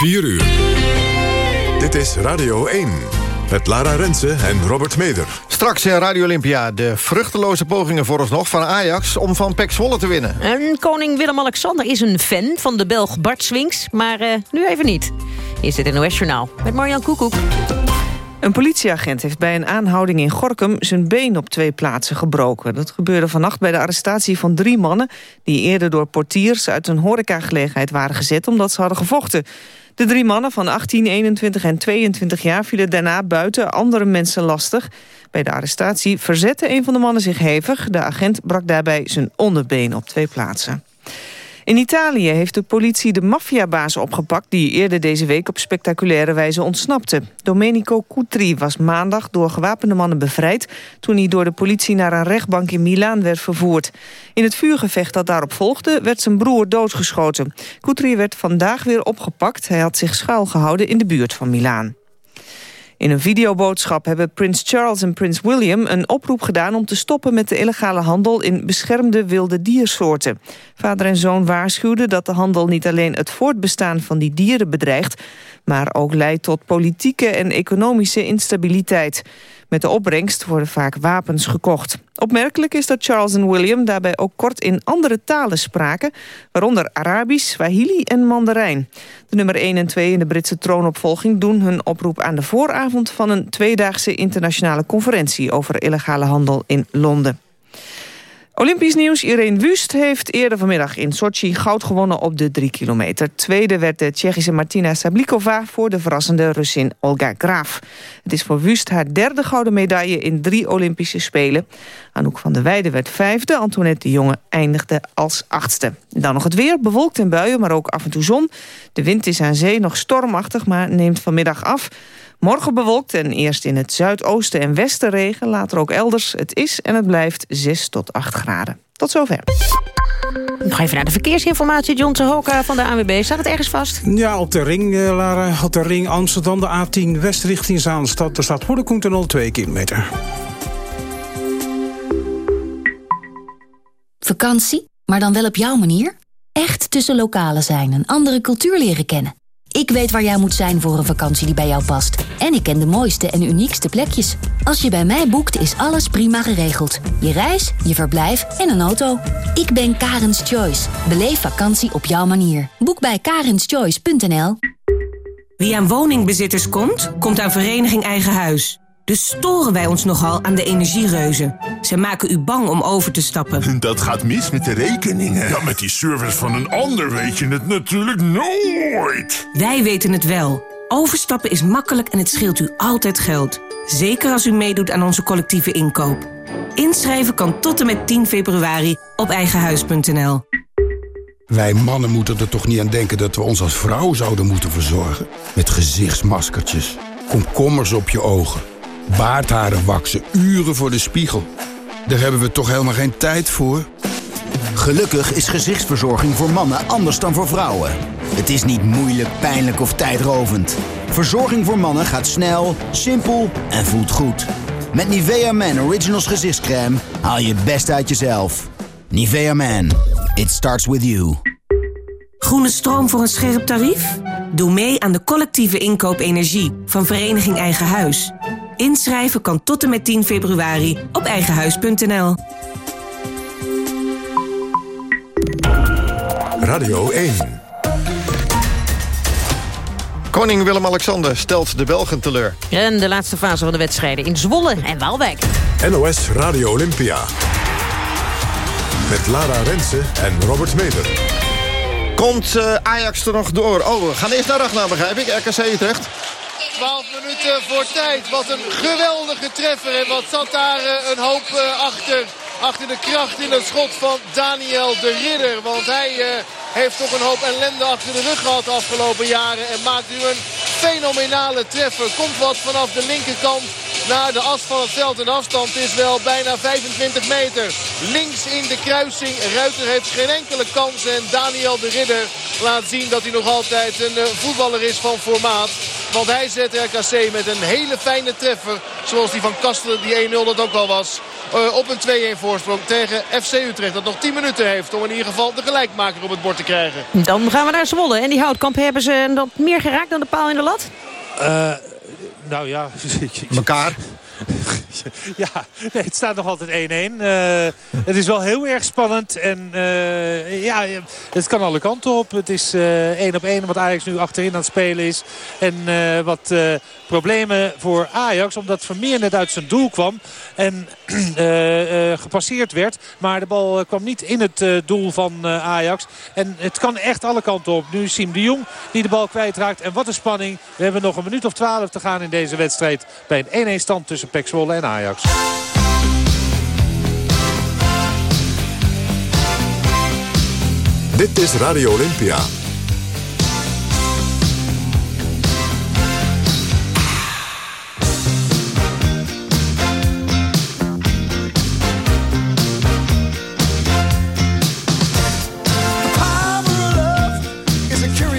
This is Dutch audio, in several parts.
4 uur. Dit is Radio 1. Met Lara Rensen en Robert Meder. Straks in Radio Olympia de vruchteloze pogingen vooralsnog van Ajax... om van Pek Zwolle te winnen. En koning Willem-Alexander is een fan van de Belg Bart Swings... maar uh, nu even niet. Hier is het NOS Journaal met Marjan Koekoek. Een politieagent heeft bij een aanhouding in Gorkum zijn been op twee plaatsen gebroken. Dat gebeurde vannacht bij de arrestatie van drie mannen... die eerder door portiers uit een horecagelegenheid waren gezet... omdat ze hadden gevochten. De drie mannen van 18, 21 en 22 jaar vielen daarna buiten andere mensen lastig. Bij de arrestatie verzette een van de mannen zich hevig. De agent brak daarbij zijn onderbeen op twee plaatsen. In Italië heeft de politie de maffiabaas opgepakt... die eerder deze week op spectaculaire wijze ontsnapte. Domenico Cutri was maandag door gewapende mannen bevrijd... toen hij door de politie naar een rechtbank in Milaan werd vervoerd. In het vuurgevecht dat daarop volgde werd zijn broer doodgeschoten. Cutri werd vandaag weer opgepakt. Hij had zich schuilgehouden in de buurt van Milaan. In een videoboodschap hebben prins Charles en prins William een oproep gedaan om te stoppen met de illegale handel in beschermde wilde diersoorten. Vader en zoon waarschuwden dat de handel niet alleen het voortbestaan van die dieren bedreigt, maar ook leidt tot politieke en economische instabiliteit. Met de opbrengst worden vaak wapens gekocht. Opmerkelijk is dat Charles en William daarbij ook kort in andere talen spraken... waaronder Arabisch, Swahili en Mandarijn. De nummer 1 en 2 in de Britse troonopvolging doen hun oproep aan de vooravond... van een tweedaagse internationale conferentie over illegale handel in Londen. Olympisch nieuws. Irene Wust heeft eerder vanmiddag in Sochi goud gewonnen op de 3 kilometer. Tweede werd de Tsjechische Martina Sablikova voor de verrassende Russin Olga Graaf. Het is voor Wust haar derde gouden medaille in drie Olympische Spelen. Anouk van der Weijden werd vijfde. Antoinette de Jonge eindigde als achtste. Dan nog het weer. Bewolkt en buien, maar ook af en toe zon. De wind is aan zee nog stormachtig, maar neemt vanmiddag af. Morgen bewolkt en eerst in het zuidoosten en westen regen. Later ook elders. Het is en het blijft 6 tot 8 graden. Tot zover. Nog even naar de verkeersinformatie. John Hoka van de ANWB. Staat het ergens vast? Ja, op de ring, uh, Lara. Op de ring Amsterdam, de A10 west richting Zaanstad. Daar staat voor de al 2 kilometer. Vakantie, maar dan wel op jouw manier? Echt tussen lokalen zijn en andere cultuur leren kennen. Ik weet waar jij moet zijn voor een vakantie die bij jou past. En ik ken de mooiste en uniekste plekjes. Als je bij mij boekt, is alles prima geregeld. Je reis, je verblijf en een auto. Ik ben Karens Choice. Beleef vakantie op jouw manier. Boek bij karenschoice.nl Wie aan woningbezitters komt, komt aan Vereniging Eigen Huis. Dus storen wij ons nogal aan de energiereuzen. Ze maken u bang om over te stappen. Dat gaat mis met de rekeningen. Ja, met die service van een ander weet je het natuurlijk nooit. Wij weten het wel. Overstappen is makkelijk en het scheelt u altijd geld. Zeker als u meedoet aan onze collectieve inkoop. Inschrijven kan tot en met 10 februari op eigenhuis.nl. Wij mannen moeten er toch niet aan denken dat we ons als vrouw zouden moeten verzorgen? Met gezichtsmaskertjes, komkommers op je ogen Baardharen waksen, uren voor de spiegel. Daar hebben we toch helemaal geen tijd voor? Gelukkig is gezichtsverzorging voor mannen anders dan voor vrouwen. Het is niet moeilijk, pijnlijk of tijdrovend. Verzorging voor mannen gaat snel, simpel en voelt goed. Met Nivea Man Originals gezichtscreme haal je het best uit jezelf. Nivea Man, it starts with you. Groene stroom voor een scherp tarief? Doe mee aan de collectieve inkoop energie van Vereniging Eigen Huis. Inschrijven kan tot en met 10 februari op eigenhuis.nl. Radio 1. Koning Willem-Alexander stelt de Belgen teleur. En de laatste fase van de wedstrijden in Zwolle en Waalwijk. NOS Radio Olympia. Met Lara Rensen en Robert Meder. Komt uh, Ajax er nog door? Oh, we gaan eerst naar Ragnar, begrijp ik. RKC Utrecht. 12 minuten voor tijd. Wat een geweldige treffer. En wat zat daar eh, een hoop eh, achter. Achter de kracht in het schot van Daniel de Ridder. Want hij uh, heeft toch een hoop ellende achter de rug gehad de afgelopen jaren. En maakt nu een fenomenale treffer. Komt wat vanaf de linkerkant naar de as van het veld. En de afstand is wel bijna 25 meter. Links in de kruising. Ruiter heeft geen enkele kans. En Daniel de Ridder laat zien dat hij nog altijd een voetballer is van formaat. Want hij zet RKC met een hele fijne treffer. Zoals die van Kastelen, die 1-0 dat ook al was. Uh, op een 2-1 voorsprong tegen FC Utrecht. Dat nog 10 minuten heeft om in ieder geval de gelijkmaker op het bord te krijgen. Dan gaan we naar Zwolle. En die houtkamp hebben ze dat meer geraakt dan de paal in de lat? Uh, nou ja. Mekaar. ja, het staat nog altijd 1-1. Uh, het is wel heel erg spannend. En uh, ja, het kan alle kanten op. Het is uh, 1 op 1 wat Ajax nu achterin aan het spelen is. En wat problemen voor Ajax. Omdat Vermeer net uit zijn doel kwam. En gepasseerd werd. Maar de bal kwam niet in het doel van Ajax. En het kan echt alle kanten op. Nu Siem de Jong die de bal kwijtraakt. En wat een spanning. We hebben nog een minuut of 12 te gaan in deze wedstrijd. Bij een 1-1 stand tussen Pek Zwolle en Ajax. Dit is Radio Olympia.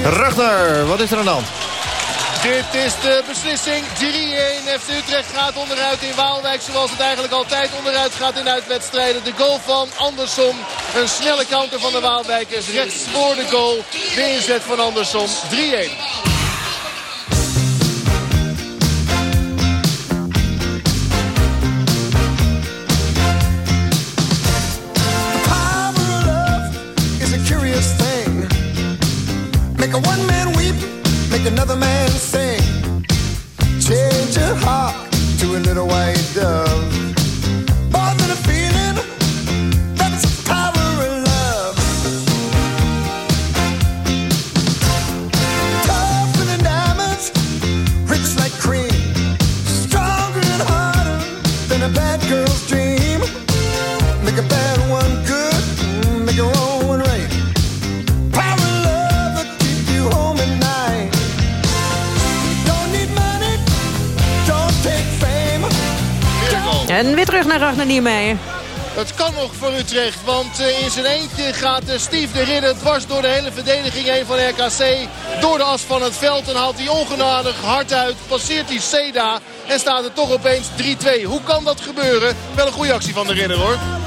Ragnar, wat is er aan de hand? Dit is de beslissing. 3-1. FC Utrecht gaat onderuit in Waalwijk. Zoals het eigenlijk altijd onderuit gaat in uitwedstrijden. De goal van Andersson. Een snelle counter van de Waalwijkers. Rechts voor de goal. De inzet van Andersson. 3-1. Het kan nog voor Utrecht, want eh, in zijn eentje gaat eh, Steve de Ridder dwars door de hele verdediging heen van RKC. Door de as van het veld en haalt hij ongenadig hard uit. Passeert hij Seda en staat er toch opeens 3-2. Hoe kan dat gebeuren? Wel een goede actie van de Ridder hoor.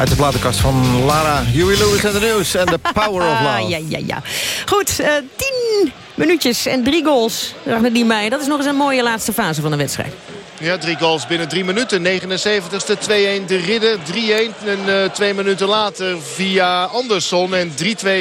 Uit de platenkast van Lara, Huey Lewis en de News en The Power of Love. Ja, ja, ja. Goed, eh, tien minuutjes en drie goals. Ragnar die Meijer, dat is nog eens een mooie laatste fase van de wedstrijd. Ja, drie goals binnen drie minuten. 79ste 2-1 de Ridder. 3-1 en uh, twee minuten later via Andersson. En 3-2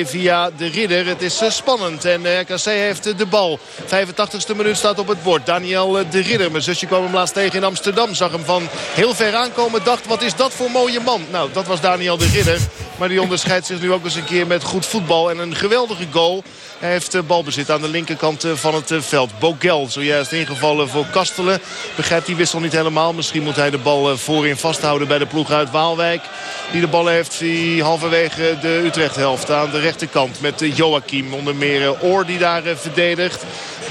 via de Ridder. Het is uh, spannend. En uh, RKC heeft de bal. 85ste minuut staat op het bord. Daniel de Ridder. Mijn zusje kwam hem laatst tegen in Amsterdam. Zag hem van heel ver aankomen. Dacht, wat is dat voor mooie man? Nou, dat was Daniel de Ridder. Maar die onderscheidt zich nu ook eens een keer met goed voetbal. En een geweldige goal. Hij heeft balbezit aan de linkerkant van het veld. Bogel zojuist ingevallen voor Kastelen. Begrijpt die wissel niet helemaal. Misschien moet hij de bal voorin vasthouden bij de ploeg uit Waalwijk. Die de bal heeft die halverwege de Utrecht-helft aan de rechterkant. Met Joachim onder meer Oor die daar verdedigt.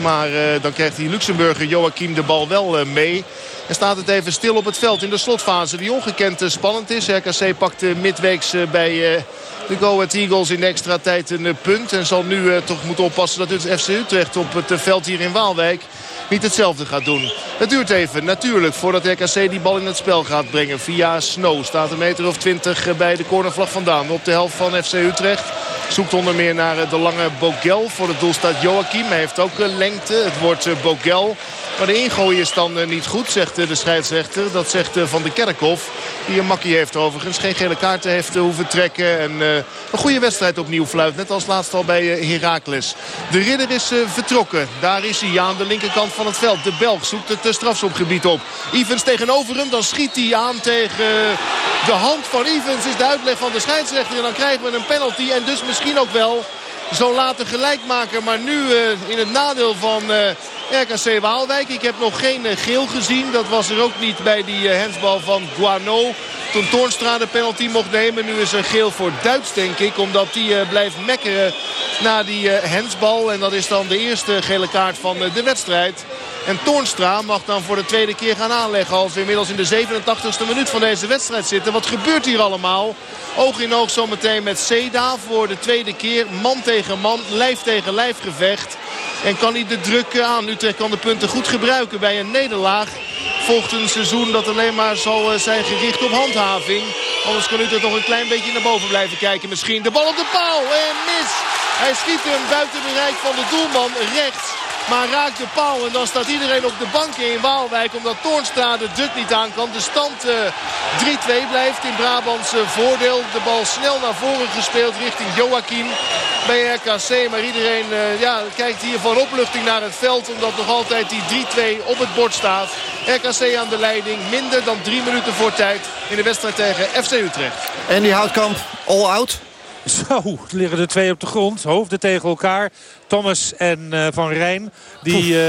Maar dan krijgt die Luxemburger Joachim de bal wel mee. En staat het even stil op het veld in de slotfase die ongekend spannend is. RKC pakt midweeks bij de Go Ahead Eagles in extra tijd een punt. En zal nu toch moeten oppassen dat het FC Utrecht op het veld hier in Waalwijk niet hetzelfde gaat doen. Het duurt even natuurlijk voordat RKC die bal in het spel gaat brengen. Via Snow staat een meter of twintig bij de cornervlag vandaan. Op de helft van FC Utrecht. Zoekt onder meer naar de lange Bogel. Voor het doel staat Joachim. Hij heeft ook lengte. Het wordt Bogel. Maar de ingooi is dan niet goed, zegt de scheidsrechter. Dat zegt Van de Kerkhof. Die een makkie heeft overigens. Geen gele kaarten heeft hoeven trekken. En een goede wedstrijd opnieuw fluit. Net als laatst al bij Heracles. De ridder is vertrokken. Daar is hij aan de linkerkant van het veld. De Belg zoekt het strafschopgebied op. Evans tegenover hem. Dan schiet hij aan tegen de hand van Evans. Is de uitleg van de scheidsrechter. En dan krijgen we een penalty. En dus misschien ook wel zo laten gelijk maken. Maar nu in het nadeel van... RKC Waalwijk. Ik heb nog geen geel gezien. Dat was er ook niet bij die hensbal van Guano. Toen Toornstra de penalty mocht nemen. Nu is er geel voor Duits denk ik. Omdat die blijft mekkeren na die hensbal. En dat is dan de eerste gele kaart van de wedstrijd. En Toornstra mag dan voor de tweede keer gaan aanleggen. Als we inmiddels in de 87ste minuut van deze wedstrijd zitten. Wat gebeurt hier allemaal? Oog in oog zometeen met Seda voor de tweede keer. Man tegen man, lijf tegen lijf gevecht. En kan hij de druk aan. Utrecht kan de punten goed gebruiken bij een nederlaag. Volgt een seizoen dat alleen maar zal zijn gericht op handhaving. Anders kan Utrecht nog een klein beetje naar boven blijven kijken misschien. De bal op de paal en mis. Hij schiet hem buiten bereik van de doelman rechts. Maar raakt de paal en dan staat iedereen op de banken in Waalwijk. Omdat Toornstra de druk niet aan kan. De stand uh, 3-2 blijft in Brabants uh, voordeel. De bal snel naar voren gespeeld richting Joachim bij RKC. Maar iedereen uh, ja, kijkt hier van opluchting naar het veld. Omdat nog altijd die 3-2 op het bord staat. RKC aan de leiding. Minder dan drie minuten voor tijd in de wedstrijd tegen FC Utrecht. En die Houtkamp all out? Zo, liggen er twee op de grond. Hoofden tegen elkaar. Thomas en uh, Van Rijn die uh,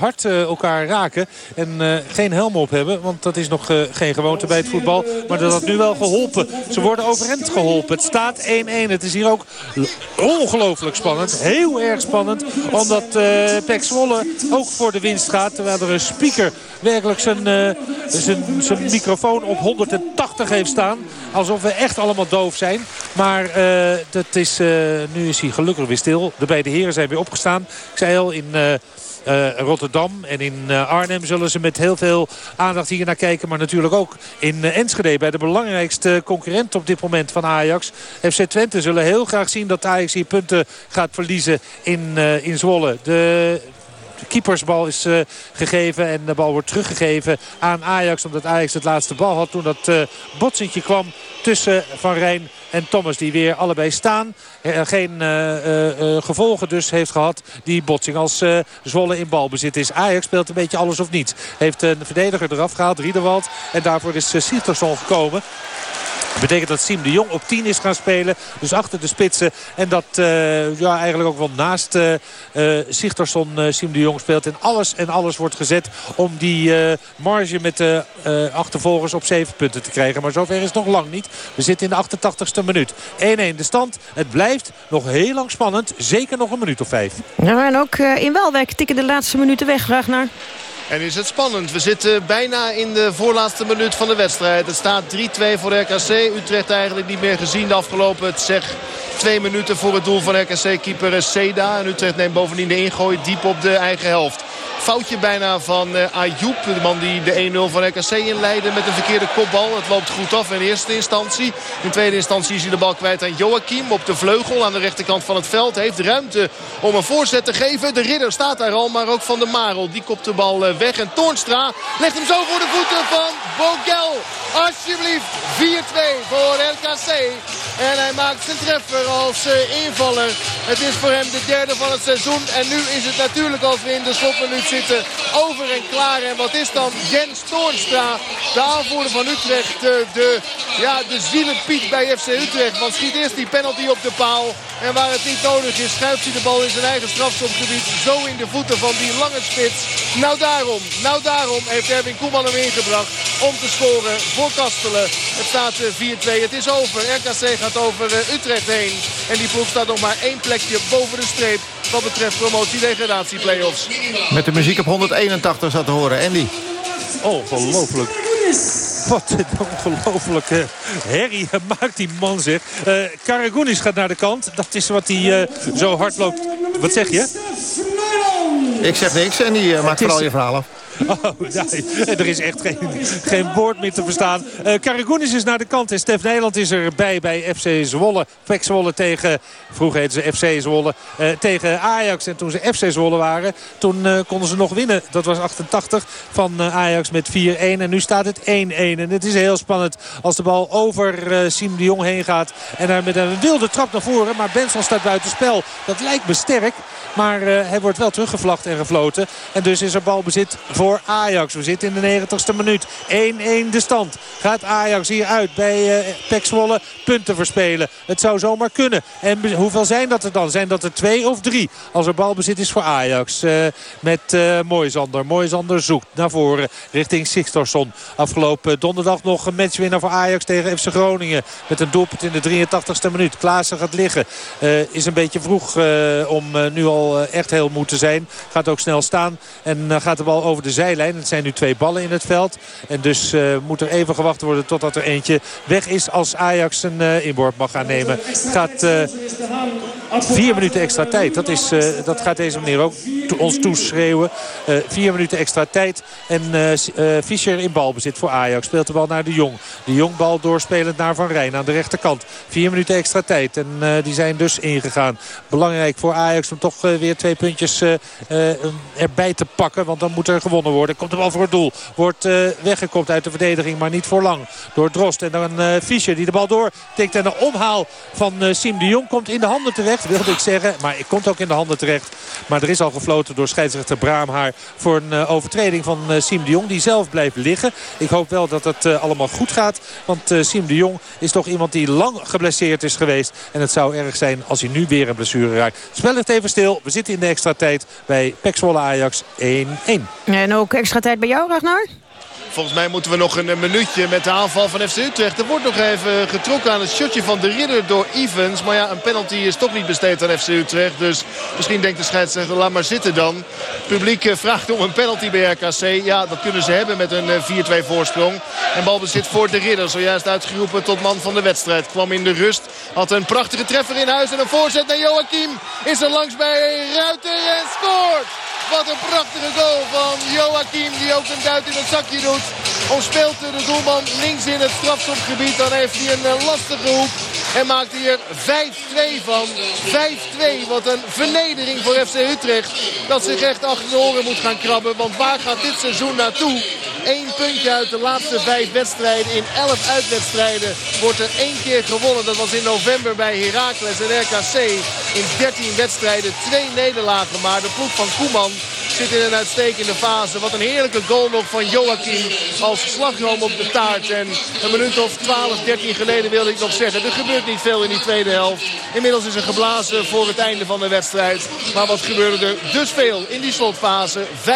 hard uh, elkaar raken en geen helm op hebben. Want dat is nog geen gewoonte bij het voetbal. Maar dat had nu wel geholpen. Ze worden overend geholpen. Het staat 1-1. Het is hier ook ongelooflijk spannend. Heel erg spannend. Omdat Pek Zwolle ook voor de winst gaat. Terwijl er een speaker werkelijk zijn, zijn, zijn microfoon op 180 heeft staan. Alsof we echt allemaal doof zijn. Maar dat is, nu is hij gelukkig weer stil. De beide heren zijn weer opgestaan. Ik zei al, in... Uh, uh, Rotterdam en in uh, Arnhem zullen ze met heel veel aandacht hier naar kijken. Maar natuurlijk ook in Enschede bij de belangrijkste concurrent op dit moment van Ajax. FC Twente zullen heel graag zien dat Ajax hier punten gaat verliezen in, in Zwolle. De keepersbal is uh, gegeven. En de bal wordt teruggegeven aan Ajax. Omdat Ajax het laatste bal had toen dat uh, botsentje kwam tussen Van Rijn en Thomas. Die weer allebei staan. Uh, geen gevolgen dus heeft gehad. Die botsing als Zwolle in balbezit is. Ajax speelt een beetje alles of niets. Heeft een verdediger eraf gehaald. Riederwald. En daarvoor is uh, Sietersson gekomen. Dat betekent dat Siem de Jong op 10 is gaan spelen. Dus achter de spitsen. En dat uh, ja, eigenlijk ook wel naast uh, uh, Siem de Jong speelt. En alles en alles wordt gezet om die marge met de achtervolgers op 7 punten te krijgen. Maar zover is het nog lang niet. We zitten in de 88ste minuut. 1-1 de stand. Het blijft nog heel lang spannend. Zeker nog een minuut of vijf. Nou, en ook in Welwijk tikken de laatste minuten weg, Ragnar. En is het spannend. We zitten bijna in de voorlaatste minuut van de wedstrijd. Het staat 3-2 voor RKC. Utrecht eigenlijk niet meer gezien de afgelopen zeg, twee minuten voor het doel van RKC-keeper Seda. En Utrecht neemt bovendien de ingooi diep op de eigen helft. foutje bijna van uh, Ayoub. De man die de 1-0 van RKC inleidde met een verkeerde kopbal. Het loopt goed af in eerste instantie. In tweede instantie is hij de bal kwijt aan Joachim op de vleugel aan de rechterkant van het veld. Heeft ruimte om een voorzet te geven. De ridder staat daar al, maar ook Van de Marel. Die kopt de bal weg. En Toornstra legt hem zo voor de voeten van Bogel. Alsjeblieft 4-2 voor RKC. En hij maakt zijn treffer als invaller. Het is voor hem de derde van het seizoen. En nu is het natuurlijk als we in de slotminuut zitten over en klaar. En wat is dan Jens Toornstra, de aanvoerder van Utrecht. De, de, ja, de zielenpiet bij FC Utrecht. Want schiet eerst die penalty op de paal. En waar het niet nodig is, schuift hij de bal in zijn eigen strafschopgebied. Zo in de voeten van die lange spits. Nou daarom, nou daarom heeft Erwin Koeman hem ingebracht om te scoren voor Kastelen. Het staat 4-2. Het is over. RKC gaat over Utrecht heen. En die ploeg staat nog maar één plekje boven de streep wat betreft promotie-degradatie-playoffs. Met de muziek op 181 zat te horen. Andy. Ongelooflijk. Wat een ongelofelijke herrie maakt die man zich. Uh, Karagounis gaat naar de kant. Dat is wat hij uh, zo hard loopt. Wat zeg je? Ik zeg niks en die uh, maakt vooral je verhaal af. Oh, nee, er is echt geen, geen woord meer te verstaan. Uh, Karagounis is naar de kant en Stef Nederland is erbij bij FC Zwolle. PEC Zwolle tegen, vroeger heette ze FC Zwolle, uh, tegen Ajax. En toen ze FC Zwolle waren, toen uh, konden ze nog winnen. Dat was 88 van Ajax met 4-1. En nu staat het 1-1. En het is heel spannend als de bal over Siem de Jong heen gaat. En daar met een wilde trap naar voren. Maar Benson staat buiten spel. Dat lijkt me sterk. Maar hij wordt wel teruggevlacht en gefloten. En dus is er balbezit voor Ajax. We zitten in de 90ste minuut. 1-1 de stand. Gaat Ajax hier uit bij uh, punten verspelen. Het zou zomaar kunnen. En hoeveel zijn dat er dan? Zijn dat er twee of drie? Als er balbezit is voor Ajax. Uh, met uh, Moisander. Moisander zoekt naar voren richting Sigtorsson. Afgelopen donderdag nog een matchwinnaar voor Ajax tegen FC Groningen. Met een doelpunt in de 83ste minuut. Klaassen gaat liggen. is een beetje vroeg om nu al echt heel moe te zijn. Gaat ook snel staan. En gaat de bal over de zijlijn. Het zijn nu twee ballen in het veld. En dus uh, moet er even gewacht worden totdat er eentje weg is als Ajax een uh, inboord mag gaan nemen. Gaat uh, vier minuten extra tijd. Dat, is, dat gaat deze meneer ook ons toeschreeuwen. vier minuten extra tijd. En Fischer in balbezit voor Ajax. Speelt de bal naar de Jong. De Jong bal doorspelend naar Van Rijn aan de rechterkant. Vier minuten extra tijd. En die zijn dus ingegaan. Belangrijk voor Ajax om toch weer twee puntjes erbij te pakken. Want dan moet er gewonnen worden. Komt de bal voor het doel. Wordt uh, weggekopt uit de verdediging. Maar niet voor lang. Door Drost. En dan uh, Fischer die de bal door tikt. En de omhaal van uh, Siem de Jong komt in de handen terecht. Wilde ik zeggen. Maar het komt ook in de handen terecht. Maar er is al gefloten door scheidsrechter Braamhaar. Voor een overtreding van Siem de Jong. Die zelf blijft liggen. Ik hoop wel dat het allemaal goed gaat. Want Siem de Jong is toch iemand die lang geblesseerd is geweest. En het zou erg zijn als hij nu weer een blessure raakt. Het spel ligt even stil. We zitten in de extra tijd bij Pek Zwolle Ajax 1-1. En ook extra tijd bij jou, Ragnar? Volgens mij moeten we nog een minuutje met de aanval van FC Utrecht. Er wordt nog even getrokken aan het shotje van de ridder door Evans. Maar ja, een penalty is toch niet besteed aan FC Utrecht. Dus misschien denkt de scheidsrechter, laat maar zitten dan. Het publiek eh, vraagt om een penalty bij RKC. Ja, dat kunnen ze hebben met een 4-2 eh, voorsprong. En balbezit voor de ridder. Zojuist uitgeroepen tot man van de wedstrijd. Kwam in de rust. Had een prachtige treffer in huis. En een voorzet naar Joachim. Is er langs bij Ruiter en scoort. Wat een prachtige goal van Joachim. Die ook een duit in het zakje doet. Omspeelt de doelman links in het strafschopgebied. Dan heeft hij een eh, lastige hoek. En maakt hier 5-2 van. 5-2. Wat een vernedering voor FC Utrecht. Dat zich echt achter de oren moet gaan krabben. Want waar gaat dit seizoen naartoe? Eén puntje uit de laatste vijf wedstrijden. In elf uitwedstrijden wordt er één keer gewonnen. Dat was in november bij Heracles en RKC. In 13 wedstrijden twee nederlagen. Maar de ploeg van Koeman zit in een uitstekende fase. Wat een heerlijke goal nog van Joachim als slagroom op de taart. En een minuut of 12, 13 geleden wilde ik nog zeggen. Er gebeurt niet veel in die tweede helft. Inmiddels is er geblazen voor het einde van de wedstrijd. Maar wat gebeurde er dus veel in die slotfase. 5-2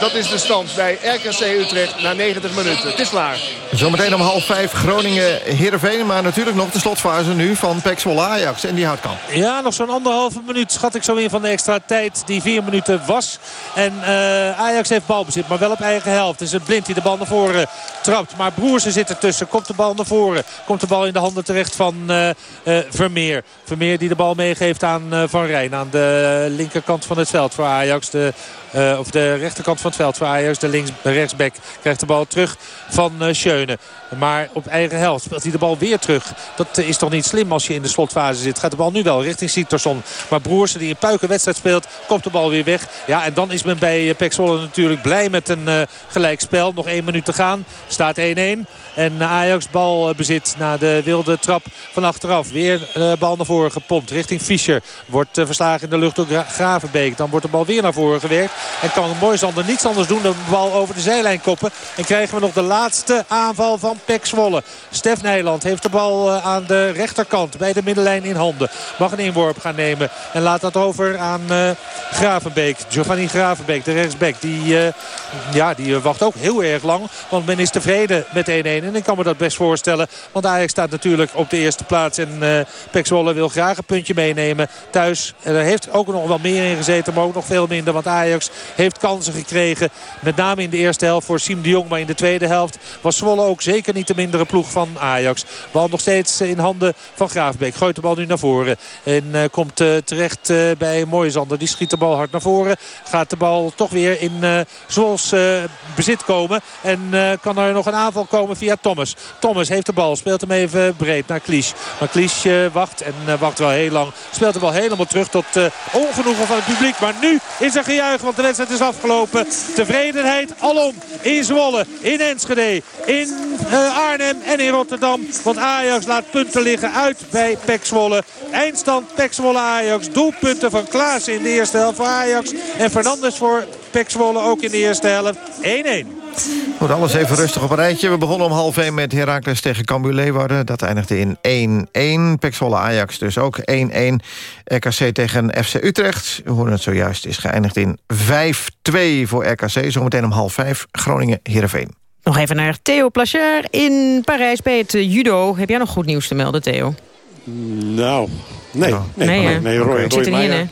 Dat is de stand bij RKC Utrecht na 90 minuten. Het is klaar. Zometeen om half vijf Groningen-Heerenveen. Maar natuurlijk nog de slotfase nu van PEC Zwolle Ajax. En die houdt kan. Ja, nog zo'n anderhalve minuut schat ik zo in van de extra tijd die vier minuten was. En uh, Ajax heeft balbezit, maar wel op eigen helft. Het is het blind die de bal naar voren trapt. Maar Broersen zit ertussen. Komt de bal naar voren. Komt de bal in de handen terecht van uh, uh, Vermeer. Vermeer die de bal meegeeft aan Van Rijn. Aan de linkerkant van het veld voor Ajax. De uh, of de rechterkant van het veld voor Ajax. De links, rechtsback krijgt de bal terug van uh, Schöne. Maar op eigen helft speelt hij de bal weer terug. Dat uh, is toch niet slim als je in de slotfase zit. Gaat de bal nu wel richting Sietersson. Maar Broersen die een puikenwedstrijd speelt, komt de bal weer weg. Ja, en dan is men bij uh, Pek Zwolle natuurlijk blij met een uh, gelijkspel. Nog één minuut te gaan. Staat 1-1. En Ajax bal bezit na de wilde trap van achteraf. Weer bal naar voren gepompt richting Fischer. Wordt verslagen in de lucht door Gravenbeek. Dan wordt de bal weer naar voren gewerkt. En kan Moisander niets anders doen dan de bal over de zijlijn koppen. En krijgen we nog de laatste aanval van Pek Zwolle. Stef Nijland heeft de bal aan de rechterkant bij de middenlijn in handen. Mag een inworp gaan nemen. En laat dat over aan uh, Gravenbeek. Giovanni Gravenbeek, de rechtsback. Die, uh, ja, die wacht ook heel erg lang. Want men is tevreden met 1-1. En ik kan me dat best voorstellen. Want Ajax staat natuurlijk op de eerste plaats. En uh, Pek Zwolle wil graag een puntje meenemen thuis. Er heeft ook nog wel meer in gezeten. Maar ook nog veel minder. Want Ajax heeft kansen gekregen. Met name in de eerste helft voor Siem de Jong. Maar in de tweede helft was Zwolle ook zeker niet de mindere ploeg van Ajax. Bal nog steeds in handen van Graafbeek. Gooit de bal nu naar voren. En uh, komt uh, terecht uh, bij Mooisander. Die schiet de bal hard naar voren. Gaat de bal toch weer in Zwols bezit komen. En kan er nog een aanval komen via Thomas. Thomas heeft de bal. Speelt hem even breed naar Klies. Maar Klies wacht en wacht wel heel lang. Speelt de bal helemaal terug tot ongenoegen van het publiek. Maar nu is er gejuich. Want de wedstrijd is afgelopen. Tevredenheid alom. In Zwolle, in Enschede, in Arnhem en in Rotterdam. Want Ajax laat punten liggen uit bij Pek. Eindstand Pek Ajax. Doelpunten van Klaassen in de eerste helft voor Ajax. En Fernandes voor Pek ook in de eerste helft. 1-1. Goed, alles even rustig op een rijtje. We begonnen om half 1 met Heracles tegen Cambuur Leeuwarden. Dat eindigde in 1-1. Pek Zwolle Ajax dus ook 1-1. RKC tegen FC Utrecht. Hoorden het zojuist, is geëindigd in 5-2 voor RKC. Zometeen om half 5 Groningen-Heerenveen. Nog even naar Theo Plachard in Parijs bij het judo. Heb jij nog goed nieuws te melden, Theo? Nou, nee. Oh. Nee, Nee, nee, Roy, Oké. Roy Meijer- hè?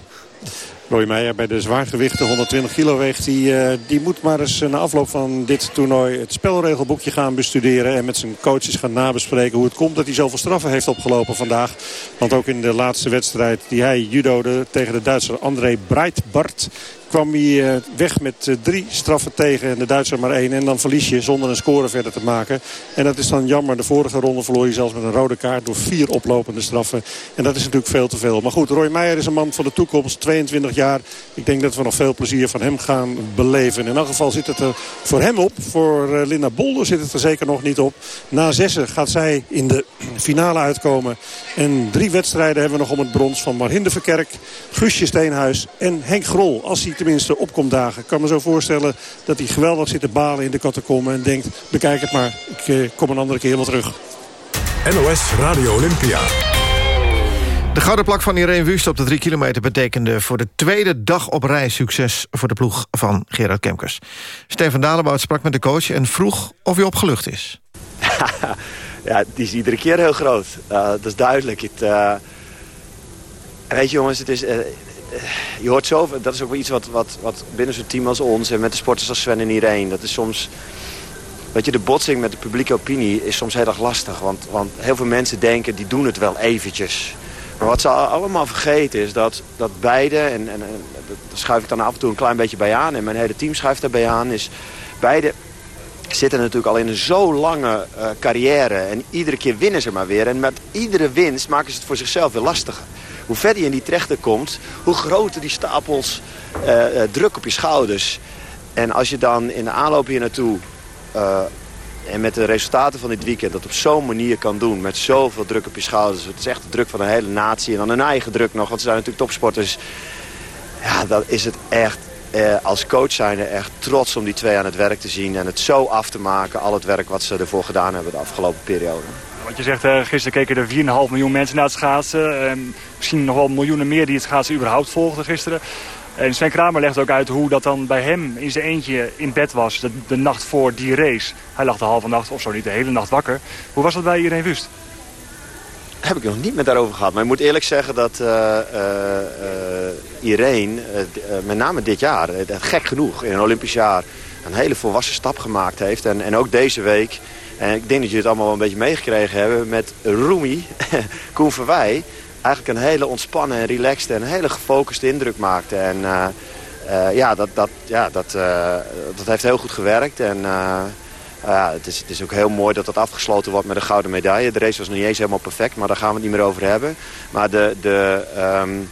Roy Meijer bij de zwaargewichten 120 kilo weegt. Die, eh, die moet maar eens na afloop van dit toernooi het spelregelboekje gaan bestuderen. En met zijn coaches gaan nabespreken hoe het komt dat hij zoveel straffen heeft opgelopen vandaag. Want ook in de laatste wedstrijd die hij judode tegen de Duitser André Breitbart kwam hij eh, weg met eh, drie straffen tegen en de Duitser maar één. En dan verlies je zonder een score verder te maken. En dat is dan jammer. De vorige ronde verloor je zelfs met een rode kaart door vier oplopende straffen. En dat is natuurlijk veel te veel. Maar goed, Roy Meijer is een man van de toekomst. 22 jaar. Ik denk dat we nog veel plezier van hem gaan beleven. In elk geval zit het er voor hem op. Voor eh, Linda Bolder zit het er zeker nog niet op. Na zessen gaat zij in de finale uitkomen. En drie wedstrijden hebben we nog om het brons van Marhinde Verkerk, Guusje Steenhuis en Henk Grol. Als hij tenminste opkomt dagen. Ik kan me zo voorstellen dat hij geweldig zit te balen in de catacombe. En denkt, bekijk het maar. Ik eh, kom een andere keer wel terug. NOS Radio Olympia. De gouden plak van Irene Wust op de 3 kilometer... betekende voor de tweede dag op rij succes voor de ploeg van Gerard Kemkers. Stefan Dalebout sprak met de coach en vroeg of hij opgelucht is. ja, die is iedere keer heel groot. Uh, dat is duidelijk. Het, uh, weet je jongens, het is, uh, je hoort zoveel. Dat is ook wel iets wat, wat, wat binnen zo'n team als ons... en met de sporters als Sven en Irene... dat is soms... Weet je, de botsing met de publieke opinie is soms heel erg lastig. Want, want heel veel mensen denken, die doen het wel eventjes. Maar wat ze allemaal vergeten is dat, dat beide... en, en, daar schuif ik dan af en toe een klein beetje bij aan... en mijn hele team schuift daarbij aan... is beide zitten natuurlijk al in een zo lange uh, carrière. En iedere keer winnen ze maar weer. En met iedere winst maken ze het voor zichzelf weer lastiger. Hoe verder je in die trechter komt, hoe groter die stapels uh, uh, druk op je schouders. En als je dan in de aanloop hier naartoe... en met de resultaten van dit weekend dat op zo'n manier kan doen... met zoveel druk op je schouders. Het is echt de druk van een hele natie. En dan hun eigen druk nog, want ze zijn natuurlijk topsporters. Ja, dan is het echt eh, als coach zijn er echt trots om die twee aan het werk te zien. En het zo af te maken, al het werk wat ze ervoor gedaan hebben de afgelopen periode. Wat je zegt, uh, gisteren keken er 4,5 miljoen mensen naar het schaatsen. Uh, misschien nog wel miljoenen meer die het schaatsen überhaupt volgden gisteren. En Sven Kramer legt ook uit hoe dat dan bij hem in zijn eentje in bed was... de, nacht voor die race. Hij lag de halve nacht, of zo niet, de hele nacht wakker. Hoe was dat bij Irene Wust? Heb ik nog niet met daarover gehad. Maar ik moet eerlijk zeggen dat uh, Irene, met name dit jaar, gek genoeg in een Olympisch jaar... een hele volwassen stap gemaakt heeft. En, en ook deze week, en ik denk dat jullie het allemaal wel een beetje meegekregen hebben... met Rumi, Koen Verwij, eigenlijk een hele ontspannen en relaxed en hele gefocuste indruk maakte. En ja, dat, dat, ja dat, dat heeft heel goed gewerkt. En ja, het, is, het is ook heel mooi dat dat afgesloten wordt met een gouden medaille. De race was nog niet eens helemaal perfect, maar daar gaan we het niet meer over hebben. Maar de, de, um,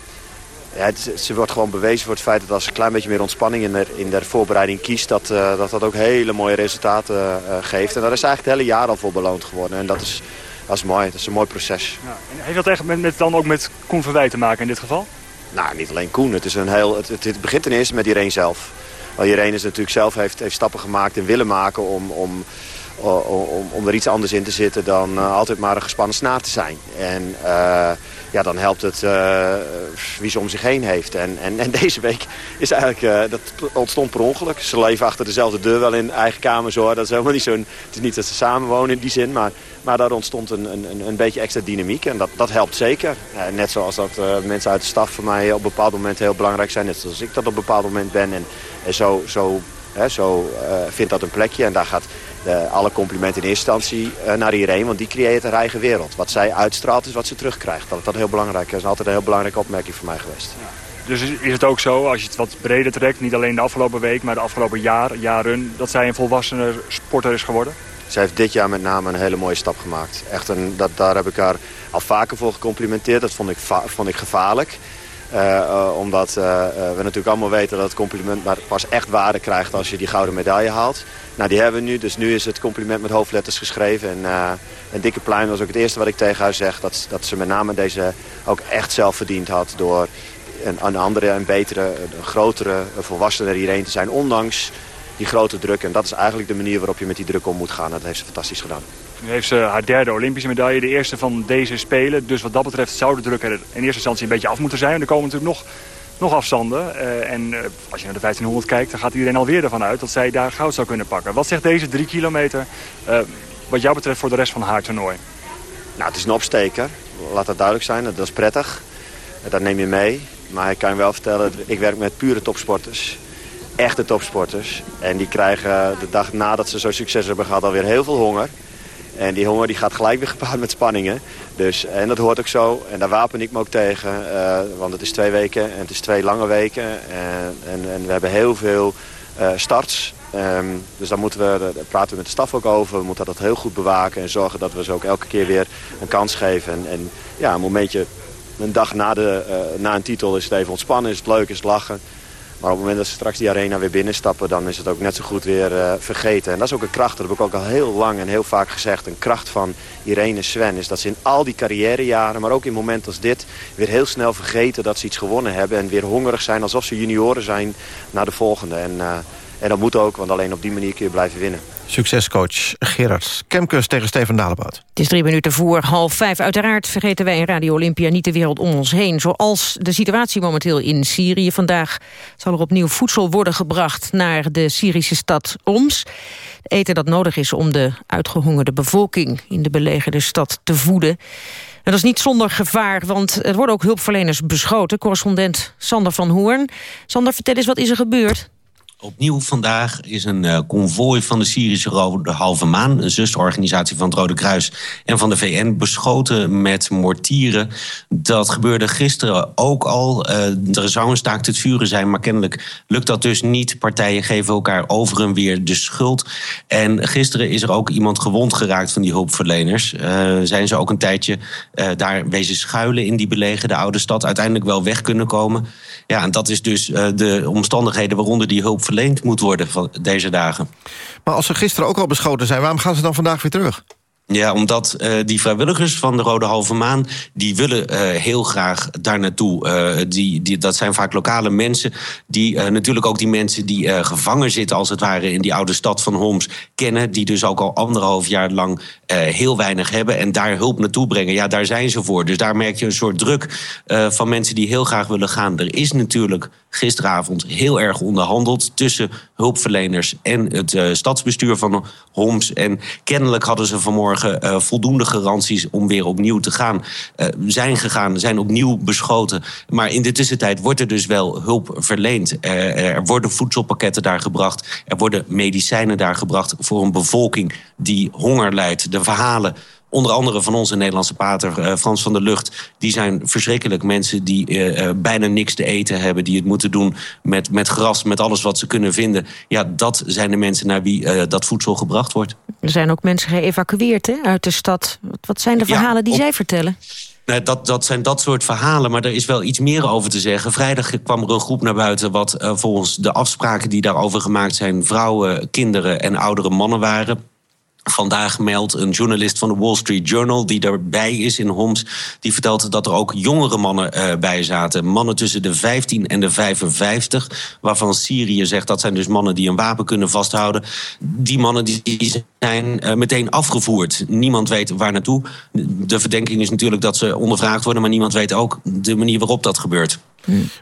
ja, het, ze wordt gewoon bewezen voor het feit dat als ze een klein beetje meer ontspanning in de, in de voorbereiding kiest... Dat, dat dat ook hele mooie resultaten geeft. En daar is eigenlijk het hele jaar al voor beloond geworden. En dat is, dat is mooi. Dat is een mooi proces. Ja, en heeft dat echt met, met, dan ook met Koen Verwij te maken in dit geval? Nou, niet alleen Koen. Het, is een heel, het, het, begint ten eerste met Irene zelf. Want Irene is natuurlijk zelf heeft, heeft stappen gemaakt en willen maken om, om, om, om er iets anders in te zitten dan uh, altijd maar een gespannen snaar te zijn. En uh, ja, dan helpt het uh, wie ze om zich heen heeft. En, en, en deze week is eigenlijk, dat ontstond per ongeluk. Ze leven achter dezelfde deur wel in eigen kamers hoor. Dat is helemaal niet zo'n, het is niet dat ze samen wonen in die zin, maar, maar daar ontstond een, een, een beetje extra dynamiek. En dat, dat helpt zeker. net zoals dat mensen uit de staf voor mij op bepaalde momenten heel belangrijk zijn. Net zoals ik dat op een bepaald moment ben. En, en zo, zo, hè, zo vindt dat een plekje. En daar gaat de, alle complimenten in eerste instantie uh, naar iedereen. Want die creëert haar eigen wereld. Wat zij uitstraalt is wat ze terugkrijgt. Dat, dat heel belangrijk is. Dat is altijd een heel belangrijke opmerking voor mij geweest. Ja. Dus is het ook zo, als je het wat breder trekt... niet alleen de afgelopen week, maar de afgelopen jaar, jaren... dat zij een volwassene sporter is geworden? Zij heeft dit jaar met name een hele mooie stap gemaakt. Echt een, dat, daar heb ik haar al vaker voor gecomplimenteerd. Dat vond ik, vond ik gevaarlijk. Uh, uh, omdat uh, we natuurlijk allemaal weten dat het compliment maar pas echt waarde krijgt als je die gouden medaille haalt. Nou, die hebben we nu. Dus nu is het compliment met hoofdletters geschreven. En een dikke pluim was ook het eerste wat ik tegen haar zeg. Dat, dat ze met name deze ook echt zelf verdiend had door een, een andere, een betere, een grotere, volwassener hierheen te zijn. Ondanks die grote druk. En dat is eigenlijk de manier waarop je met die druk om moet gaan. Dat heeft ze fantastisch gedaan. Nu heeft ze haar derde Olympische medaille, de eerste van deze Spelen. Dus wat dat betreft zou de druk er in eerste instantie een beetje af moeten zijn. Er komen natuurlijk nog, nog afstanden. Uh, en uh, als je naar de 1500 kijkt, dan gaat iedereen alweer ervan uit dat zij daar goud zou kunnen pakken. Wat zegt deze drie kilometer uh, wat jou betreft voor de rest van haar toernooi? Nou, het is een opsteker. Laat dat duidelijk zijn. Dat is prettig. Dat neem je mee. Maar ik kan je wel vertellen, ik werk met pure topsporters echte topsporters. En die krijgen de dag nadat ze zo'n succes hebben gehad alweer heel veel honger. En die honger die gaat gelijk weer gepaard met spanningen. Dus, en dat hoort ook zo. En daar wapen ik me ook tegen. Uh, want het is twee weken en het is twee lange weken. En, en, en we hebben heel veel uh, starts. Um, dus daar, moeten we, daar praten we met de staf ook over. We moeten dat heel goed bewaken. En zorgen dat we ze ook elke keer weer een kans geven. En, en ja, een momentje, een dag na, de, uh, na een titel is het even ontspannen. Is het leuk, is het lachen. Maar op het moment dat ze straks die arena weer binnenstappen... dan is het ook net zo goed weer uh, vergeten. En dat is ook een kracht, dat heb ik ook al heel lang en heel vaak gezegd. Een kracht van Irene Sven is dat ze in al die carrièrejaren... maar ook in momenten als dit weer heel snel vergeten dat ze iets gewonnen hebben... en weer hongerig zijn alsof ze junioren zijn naar de volgende. En, uh, en dat moet ook, want alleen op die manier kun je blijven winnen. Succescoach Gerard Kemkes tegen Steven Dalebout. Het is drie minuten voor half vijf. Uiteraard vergeten wij in Radio Olympia niet de wereld om ons heen. Zoals de situatie momenteel in Syrië. Vandaag zal er opnieuw voedsel worden gebracht naar de Syrische stad Oms. Eten dat nodig is om de uitgehongerde bevolking in de belegerde stad te voeden. En dat is niet zonder gevaar, want er worden ook hulpverleners beschoten. Correspondent Sander van Hoorn. Sander, vertel eens, wat is er gebeurd? Opnieuw vandaag is een uh, konvooi van de Syrische Rode Halve Maan... een zusterorganisatie van het Rode Kruis en van de VN... beschoten met mortieren. Dat gebeurde gisteren ook al. Uh, er zou een staakt het vuren zijn, maar kennelijk lukt dat dus niet. Partijen geven elkaar over en weer de schuld. En gisteren is er ook iemand gewond geraakt van die hulpverleners. Uh, zijn ze ook een tijdje daar wezen schuilen in die belegerde oude stad... uiteindelijk wel weg kunnen komen. Ja, en dat is dus de omstandigheden waaronder die hulp verleend moet worden van deze dagen. Maar als ze gisteren ook al beschoten zijn... waarom gaan ze dan vandaag weer terug? Ja, omdat uh, die vrijwilligers van de Rode Halve Maan... die willen uh, heel graag daar naartoe. Uh, die, die, dat zijn vaak lokale mensen... die natuurlijk ook die mensen die gevangen zitten... als het ware in die oude stad van Homs kennen... die dus ook al anderhalf jaar lang heel weinig hebben... en daar hulp naartoe brengen. Ja, daar zijn ze voor. Dus daar merk je een soort druk van mensen die heel graag willen gaan. Er is natuurlijk gisteravond heel erg onderhandeld... tussen hulpverleners en het stadsbestuur van Homs. En kennelijk hadden ze vanmorgen uh, voldoende garanties om weer opnieuw te gaan. Uh, zijn gegaan, zijn opnieuw beschoten. Maar in de tussentijd wordt er dus wel hulp verleend. Uh, er worden voedselpakketten daar gebracht. Er worden medicijnen daar gebracht voor een bevolking die honger lijdt. De verhalen onder andere van onze Nederlandse pater uh, Frans van der Lucht... die zijn verschrikkelijk mensen die uh, uh, bijna niks te eten hebben... die het moeten doen met, met gras, met alles wat ze kunnen vinden. Ja, dat zijn de mensen naar wie dat voedsel gebracht wordt. Er zijn ook mensen geëvacueerd hè, uit de stad. Wat zijn de verhalen ja, die zij vertellen? Nee, dat, dat zijn dat soort verhalen, maar er is wel iets meer over te zeggen. Vrijdag kwam er een groep naar buiten... wat volgens de afspraken die daarover gemaakt zijn... vrouwen, kinderen en oudere mannen waren... Vandaag meldt een journalist van de Wall Street Journal... die erbij is in Homs, die vertelt dat er ook jongere mannen uh, bij zaten. Mannen tussen de 15 en de 55, waarvan Syrië zegt... dat zijn dus mannen die een wapen kunnen vasthouden. Die mannen die zijn uh, meteen afgevoerd. Niemand weet waar naartoe. De verdenking is natuurlijk dat ze ondervraagd worden... maar niemand weet ook de manier waarop dat gebeurt.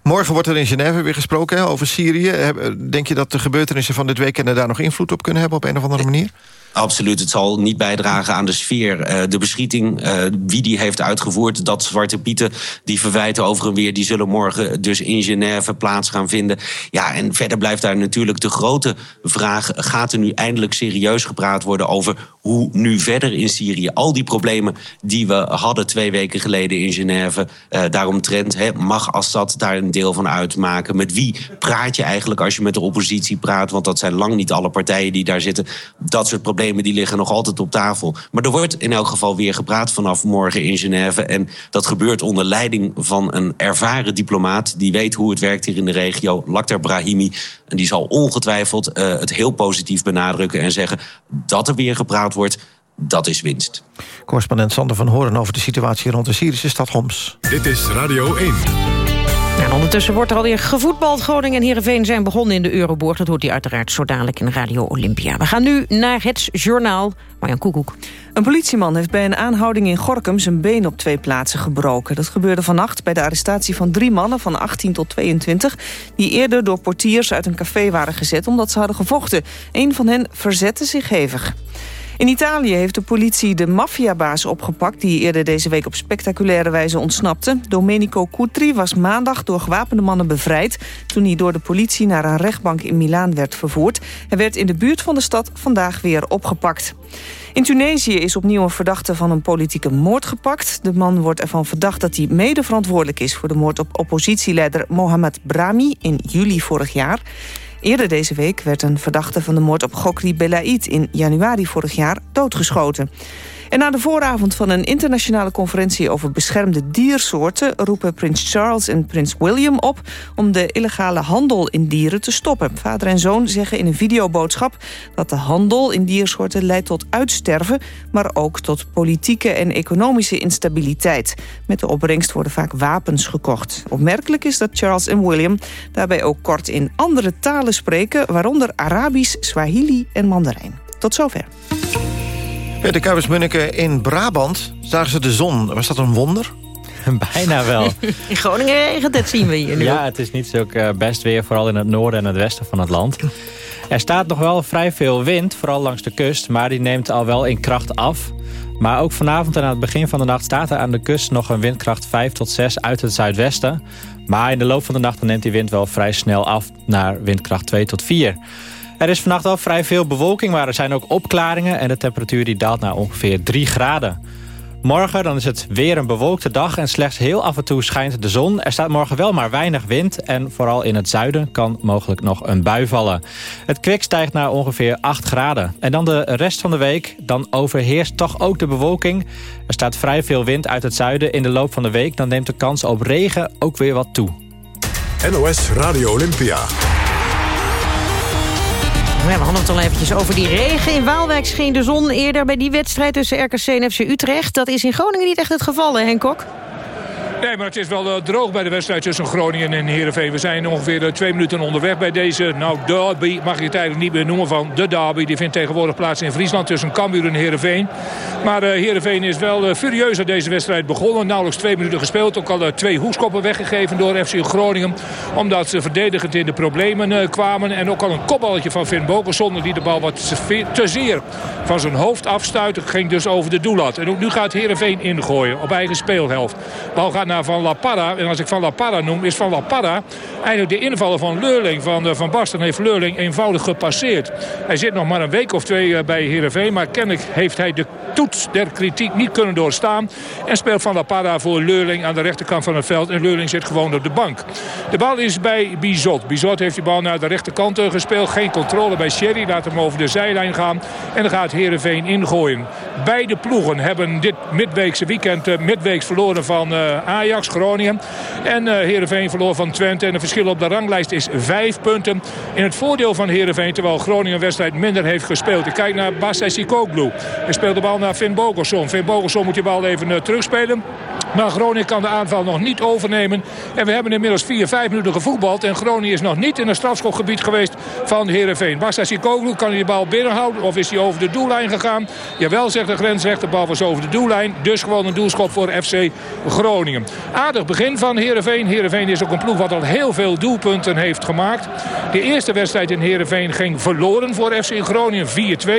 Morgen wordt er in Genève weer gesproken hè, over Syrië. Denk je dat de gebeurtenissen van dit weekend... daar nog invloed op kunnen hebben op een of andere manier? Absoluut, het zal niet bijdragen aan de sfeer. Uh, de beschieting, uh, wie die heeft uitgevoerd, dat Zwarte Pieten... die verwijten over en weer, die zullen morgen dus in Genève plaats gaan vinden. Ja, en verder blijft daar natuurlijk de grote vraag... gaat er nu eindelijk serieus gepraat worden over hoe nu verder in Syrië? Al die problemen die we hadden twee weken geleden in Genève... Uh, daaromtrent, hè, mag Assad daar een deel van uitmaken? Met wie praat je eigenlijk als je met de oppositie praat? Want dat zijn lang niet alle partijen die daar zitten. Dat soort problemen die liggen nog altijd op tafel. Maar er wordt in elk geval weer gepraat vanaf morgen in Genève. En dat gebeurt onder leiding van een ervaren diplomaat... die weet hoe het werkt hier in de regio, Lakhdar Brahimi. En die zal ongetwijfeld uh, het heel positief benadrukken en zeggen... dat er weer gepraat wordt, dat is winst. Correspondent Sander van Horen over de situatie rond de Syrische stad Homs. Dit is Radio 1. En ondertussen wordt er alweer gevoetbald. Groningen en Heerenveen zijn begonnen in de Euroborg. Dat hoort u uiteraard zo dadelijk in Radio Olympia. We gaan nu naar het journaal. Marjan Koekoek. Een politieman heeft bij een aanhouding in Gorkum zijn been op twee plaatsen gebroken. Dat gebeurde vannacht bij de arrestatie van drie mannen van 18 tot 22... die eerder door portiers uit een café waren gezet omdat ze hadden gevochten. Een van hen verzette zich hevig. In Italië heeft de politie de maffiabaas opgepakt... die eerder deze week op spectaculaire wijze ontsnapte. Domenico Cutri was maandag door gewapende mannen bevrijd... toen hij door de politie naar een rechtbank in Milaan werd vervoerd. Hij werd in de buurt van de stad vandaag weer opgepakt. In Tunesië is opnieuw een verdachte van een politieke moord gepakt. De man wordt ervan verdacht dat hij mede verantwoordelijk is... voor de moord op oppositieleider Mohamed Brahmi in juli vorig jaar. Eerder deze week werd een verdachte van de moord op Gokri Belaid... in januari vorig jaar doodgeschoten. En na de vooravond van een internationale conferentie over beschermde diersoorten... roepen prins Charles en prins William op om de illegale handel in dieren te stoppen. Vader en zoon zeggen in een videoboodschap dat de handel in diersoorten leidt tot uitsterven... maar ook tot politieke en economische instabiliteit. Met de opbrengst worden vaak wapens gekocht. Opmerkelijk is dat Charles en William daarbij ook kort in andere talen spreken... waaronder Arabisch, Swahili en Mandarijn. Tot zover. Peter Kuipers-Munneke in Brabant zagen ze de zon. Was dat een wonder? Bijna wel. In Groningen regent het, zien we hier nu. Ja, het is niet zo uh, best weer, vooral in het noorden en het westen van het land. Er staat nog wel vrij veel wind, vooral langs de kust, maar die neemt al wel in kracht af. Maar ook vanavond en aan het begin van de nacht staat er aan de kust nog een windkracht 5 tot 6 uit het zuidwesten. Maar in de loop van de nacht neemt die wind wel vrij snel af naar windkracht 2 tot 4. Er is vannacht al vrij veel bewolking, maar er zijn ook opklaringen... en de temperatuur die daalt naar ongeveer 3 graden. Morgen dan is het weer een bewolkte dag en slechts heel af en toe schijnt de zon. Er staat morgen wel maar weinig wind en vooral in het zuiden kan mogelijk nog een bui vallen. Het kwik stijgt naar ongeveer 8 graden. En dan de rest van de week, dan overheerst toch ook de bewolking. Er staat vrij veel wind uit het zuiden. In de loop van de week dan neemt de kans op regen ook weer wat toe. NOS Radio Olympia. We hadden het al eventjes over die regen. In Waalwijk scheen de zon eerder bij die wedstrijd tussen RKC en FC Utrecht. Dat is in Groningen niet echt het geval, hè Henk Kok? Nee, maar het is wel uh, droog bij de wedstrijd tussen Groningen en Heerenveen. We zijn ongeveer uh, twee minuten onderweg bij deze, nou, derby, mag je het eigenlijk niet meer noemen van de derby. Die vindt tegenwoordig plaats in Friesland tussen Cambuur en Heerenveen. Maar uh, Heerenveen is wel furieus aan deze wedstrijd begonnen. Nauwelijks twee minuten gespeeld. Ook al twee hoeskoppen weggegeven door FC Groningen. Omdat ze verdedigend in de problemen kwamen. En ook al een kopballetje van Finn Bokerson. Die de bal wat te zeer van zijn hoofd afstuit. Ging dus over de doellat. En ook nu gaat Heerenveen ingooien op eigen speelhelft. Bal gaat naar Van La Parra. En als ik Van La Parra noem, is Van La Parra eigenlijk de invaller van Leurling. Van, van Basten heeft Leurling eenvoudig gepasseerd. Hij zit nog maar een week of twee bij Heerenveen. Maar kennelijk heeft hij de toets der kritiek niet kunnen doorstaan. En speelt Van La Parra voor Leurling aan de rechterkant van het veld. En Leurling zit gewoon op de bank. De bal is bij Bizot. Bizot heeft die bal naar de rechterkant gespeeld. Geen controle bij Sherry. Laat hem over de zijlijn gaan. En dan gaat Heerenveen ingooien. Beide ploegen hebben dit midweekse weekend midweeks verloren van uh, Ajax, Groningen. En uh, Heerenveen verloor van Twente. En het verschil op de ranglijst is vijf punten. In het voordeel van Heerenveen. Terwijl Groningen een wedstrijd minder heeft gespeeld. Ik kijk naar Basta Sikoglu. Hij speelt de bal naar Finn Bogerson. Finn Bogerson moet die bal even terugspelen. Maar Groningen kan de aanval nog niet overnemen. En we hebben inmiddels 4, 5 minuten gevoetbald. En Groningen is nog niet in het strafschopgebied geweest van Heerenveen. Basta Sikoglu kan de bal binnenhouden. Of is hij over de doellijn gegaan? Jawel, zegt de grensrechter. De bal was over de doellijn. Dus gewoon een doelschop voor FC Groningen. Aardig begin van Heerenveen. Heerenveen is ook een ploeg wat al heel veel doelpunten heeft gemaakt. De eerste wedstrijd in Heerenveen ging verloren voor FC Groningen. 4-2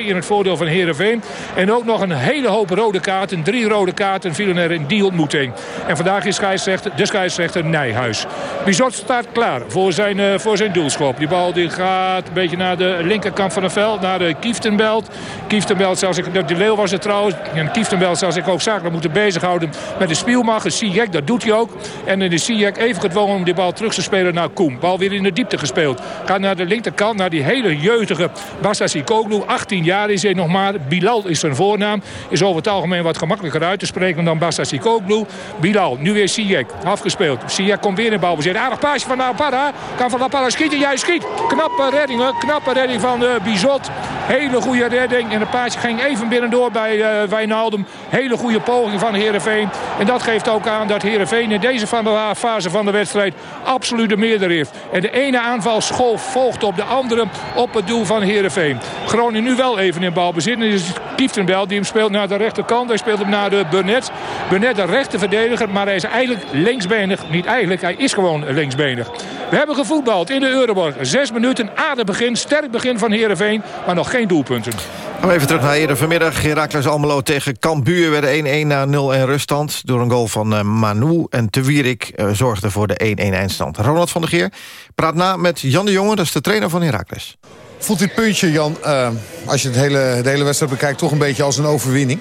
in het voordeel van Heerenveen. En ook nog een hele hoop rode kaarten. Drie rode kaarten vielen er in die ontmoeting. En vandaag is scheidsrechter, de scheidsrechter Nijhuis. Bizot staat klaar voor zijn, uh, voor zijn doelschop. Die bal die gaat een beetje naar de linkerkant van het veld. Naar de Kieftenbelt. Kieftenbelt, zoals ik, de leeuw was het trouwens. En Kieftenbelt, zoals ik ook zakelijk moeten bezighouden met de spielmacht. De Sijek, dat doet hij ook. En in de Sijek even gedwongen om die bal terug te spelen naar Koem. Bal weer in de diepte gespeeld. Gaat naar de linkerkant, naar die hele jeugdige Basta Sikoglu. 18 jaar is hij nog maar. Bilal is zijn voornaam. Is over het algemeen wat gemakkelijker uit te spreken dan Basta Sikoglu. Bilal, nu weer Sijek. Afgespeeld. Sijek komt weer in balbezit. Aardig paasje van La Parra. Kan van La Parra schieten. Jij schiet. Knappe redding. Knappe redding van uh, Bizot. Hele goede redding. En het paasje ging even binnendoor bij uh, Wijnaldum. Hele goede poging van Heerenveen. En dat geeft ook aan dat Heerenveen in deze fase van de wedstrijd absoluut de meerder. En de ene aanvalschool volgt op de andere op het doel van Heerenveen. Groningen nu wel even in balbezit. En is Kieftenbel die hem speelt naar de rechterkant. Hij speelt hem naar de Burnett. Burnett de rechter verdediger, maar hij is eigenlijk linksbenig. Niet eigenlijk, hij is gewoon linksbenig. We hebben gevoetbald in de Euroborg. Zes minuten, aardig begin, sterk begin van Heerenveen, maar nog geen doelpunten. Gaan we even terug naar eerder vanmiddag. Heracles Almelo tegen Cambuur werden 1-1 na 0-1 ruststand. Door een goal van uh, Manu en Te Wierik uh, zorgde voor de 1-1 eindstand. Ronald van der Geer praat na met Jan de Jonge, dat is de trainer van Heracles. Voelt dit puntje, Jan, uh, als je het hele, de hele wedstrijd bekijkt... toch een beetje als een overwinning?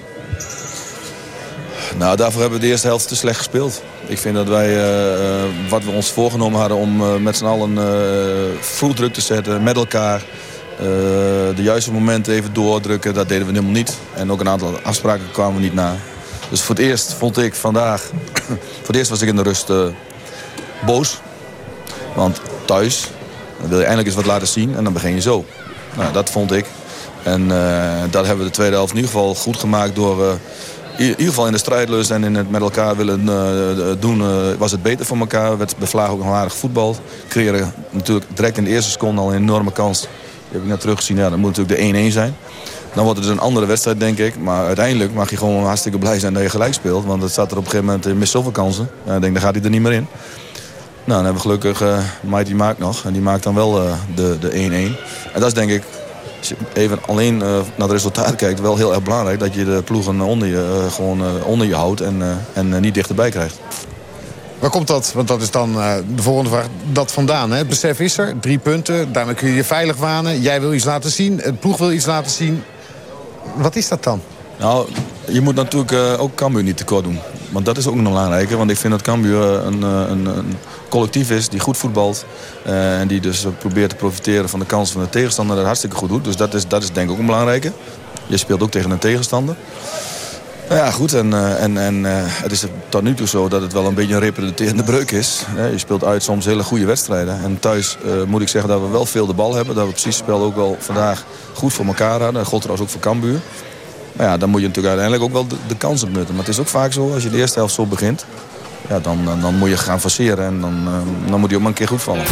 Nou, daarvoor hebben we de eerste helft te slecht gespeeld. Ik vind dat wij, uh, wat we ons voorgenomen hadden om uh, met z'n allen uh, voetdruk te zetten, met elkaar... de juiste momenten even doordrukken, dat deden we helemaal niet. En ook een aantal afspraken kwamen we niet na. Dus voor het eerst vond ik vandaag... voor het eerst was ik in de rust boos. Want thuis wil je eindelijk eens wat laten zien en dan begin je zo. Nou, dat vond ik. En dat hebben we de tweede helft in ieder geval goed gemaakt door in ieder geval in de strijdlust en in het met elkaar willen uh, doen... Uh, was het beter voor elkaar. Werd bevlagen ook nog aardig voetbal. Creëren natuurlijk direct in de eerste seconde al een enorme kans. Heb ik net teruggezien. Ja, dat moet natuurlijk de 1-1 zijn. Dan wordt het dus een andere wedstrijd, denk ik. Maar uiteindelijk mag je gewoon hartstikke blij zijn dat je gelijk speelt. Want het staat er op een gegeven moment, je mist zoveel kansen. Ik denk, dan gaat hij er niet meer in. Nou, dan hebben we gelukkig uh, Mighty maakt nog. En die maakt dan wel uh, de 1-1. En dat is denk ik als je even alleen naar het resultaat kijkt... wel heel erg belangrijk dat je de ploegen onder je, gewoon, onder je houdt en, en niet dichterbij krijgt. Waar komt dat, want dat is dan de volgende vraag, dat vandaan? Hè? Het besef is er, drie punten, daarmee kun je je veilig wanen. Jij wil iets laten zien, het ploeg wil iets laten zien. Wat is dat dan? Nou, je moet natuurlijk ook Cambuur niet tekort doen. Want dat is ook nog belangrijker. Want ik vind dat Cambuur een, een, een collectief is die goed voetbalt. En die dus probeert te profiteren van de kansen van de tegenstander. Dat hartstikke goed doet. Dus dat is, dat is denk ik ook een belangrijke. Je speelt ook tegen een tegenstander. Ja, goed. En, eh, en, en eh, het is tot nu toe zo dat het wel een beetje een representerende breuk is. Je speelt uit soms hele goede wedstrijden. En thuis eh, moet ik zeggen dat we wel veel de bal hebben. Dat we precies het spel ook wel vandaag goed voor elkaar hadden. Dat trouwens ook voor Cambuur. Maar ja, dan moet je natuurlijk uiteindelijk ook wel de, kansen benutten. Maar het is ook vaak zo, als je de eerste helft zo begint... Ja, dan, dan, moet je gaan forceren en dan, dan moet hij ook maar een keer goed vallen.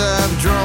The cards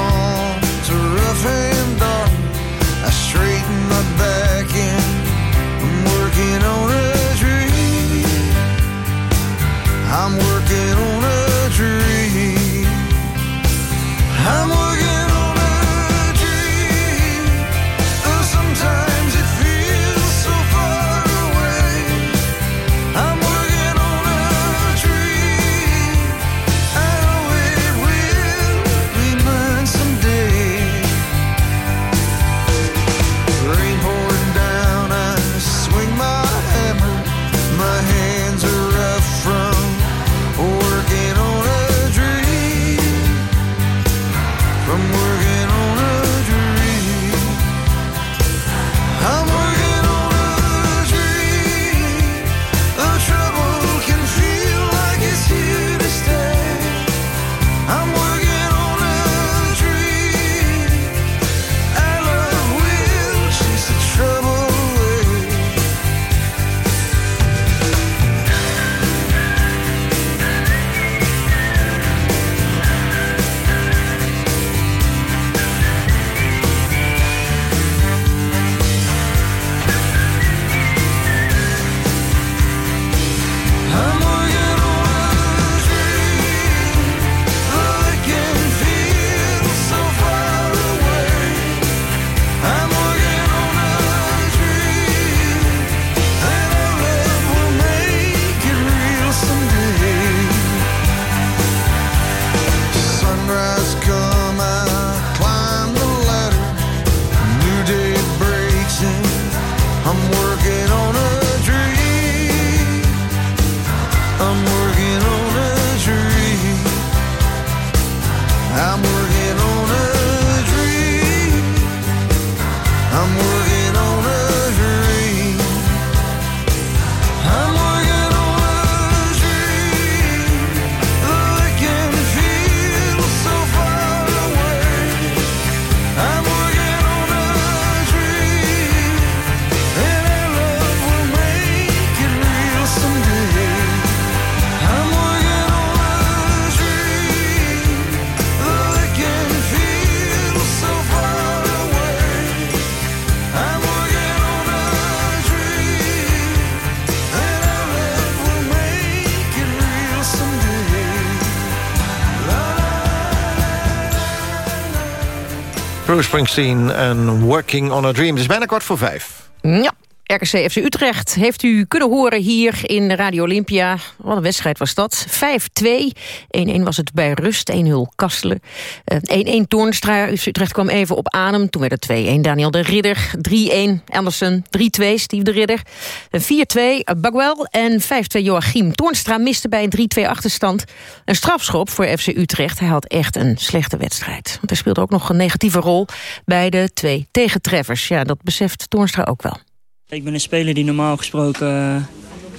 Bruce Springsteen en Working on a Dream. Het is bijna kwart voor vijf. Ja, RKC FC Utrecht heeft u kunnen horen hier in Radio Olympia. Wat een wedstrijd was dat. 5-2. 1-1 was het bij rust. 1-0 Kastelen. Eh, 1-1 Toornstra. FC Utrecht kwam even op adem. Toen werd het 2-1 Daniel de Ridder. 3-1 Andersen. 3-2 Steve de Ridder. Eh, 4-2 Bagwell. En 5-2 Joachim. Toornstra miste bij een 3-2 achterstand. Een strafschop voor FC Utrecht. Hij had echt een slechte wedstrijd. Want hij speelde ook nog een negatieve rol bij de twee tegentreffers. Ja, dat beseft Toornstra ook wel. Ik ben een speler die normaal gesproken eh,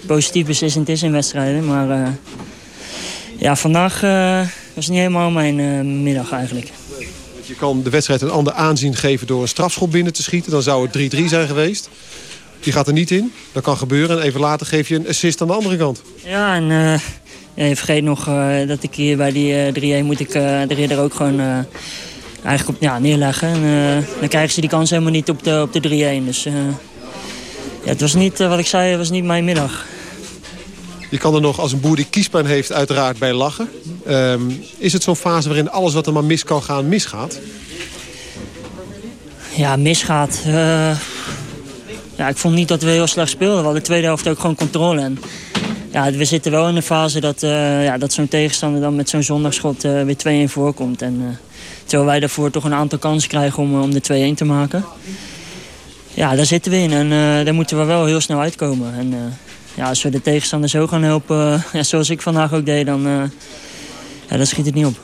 positief beslissend is in wedstrijden. Maar eh, ja, vandaag eh, was niet helemaal mijn middag eigenlijk. Je kan de wedstrijd een ander aanzien geven door een strafschop binnen te schieten. Dan zou het 3-3 zijn geweest. Die gaat er niet in. Dat kan gebeuren. En even later geef je een assist aan de andere kant. Ja, en ja, je vergeet nog dat ik hier bij die eh 3-1 moet ik de ridder ook gewoon eigenlijk op, ja, neerleggen. En, dan krijgen ze die kans helemaal niet op de, op de 3-1. Dus ja, het was niet, eh, wat ik zei, het was niet mijn middag. Je kan er nog als een boer die kiespijn heeft uiteraard bij lachen. Ehm, is het zo'n fase waarin alles wat er maar mis kan gaan, misgaat? Ja, misgaat. Eh, ja, ik vond niet dat we heel slecht speelden. We hadden de tweede helft ook gewoon controle. En, ja, we zitten wel in een fase dat, eh, ja, dat zo'n tegenstander dan met zo'n zondagschot uh, weer 2-1 voorkomt. En, terwijl wij daarvoor toch een aantal kansen krijgen om, om de 2-1 te maken. Ja, daar zitten we in en daar moeten we wel heel snel uitkomen. En, ja, als we de tegenstander zo gaan helpen, ja, zoals ik vandaag ook deed, dan, ja, dan schiet het niet op.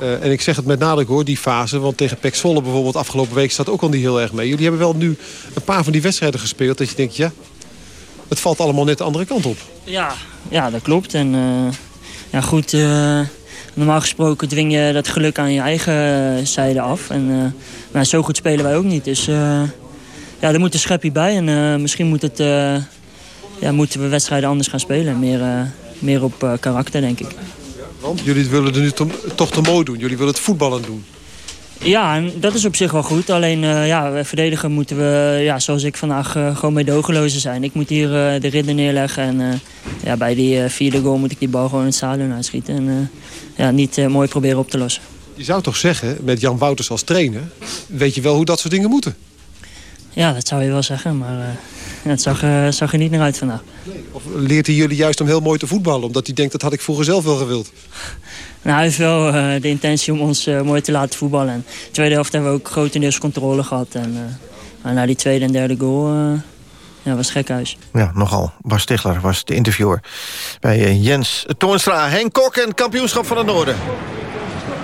Uh, en ik zeg het met nadruk hoor, die fase. Want tegen Pek Zwolle bijvoorbeeld afgelopen week staat ook al niet heel erg mee. Jullie hebben wel nu een paar van die wedstrijden gespeeld. Dat je denkt, ja, het valt allemaal net de andere kant op. Ja, ja dat klopt. En uh, ja, goed, uh, normaal gesproken dwing je dat geluk aan je eigen zijde af. En maar zo goed spelen wij ook niet. Dus ja, er moet een schepje bij. En misschien moet het, ja, moeten we wedstrijden anders gaan spelen. Meer, meer op karakter, denk ik. Want jullie willen er nu toch te mooi doen. Jullie willen het voetballen doen. Ja, en dat is op zich wel goed. Alleen uh, ja, verdedigen moeten we, ja, zoals ik vandaag, uh, gewoon meedogenlozen zijn. Ik moet hier uh, de ridder neerleggen. En ja, bij die vierde goal moet ik die bal gewoon in het stadion uitschieten. En ja, niet mooi proberen op te lossen. Je zou toch zeggen, met Jan Wouters als trainer... weet je wel hoe dat soort dingen moeten? Ja, dat zou je wel zeggen, maar het zag, zag er niet naar uit vandaag. Of leert hij jullie juist om heel mooi te voetballen? Omdat hij denkt, dat had ik vroeger zelf wel gewild. Nou, hij heeft wel uh, de intentie om ons uh, mooi te laten voetballen. En de tweede helft hebben we ook grotendeels controle gehad. En uh, na die tweede en derde goal ja, was gekhuis. Ja, nogal. Bas Stigler was de interviewer bij Jens Toornstra. Henk Kok en kampioenschap van het Noorden.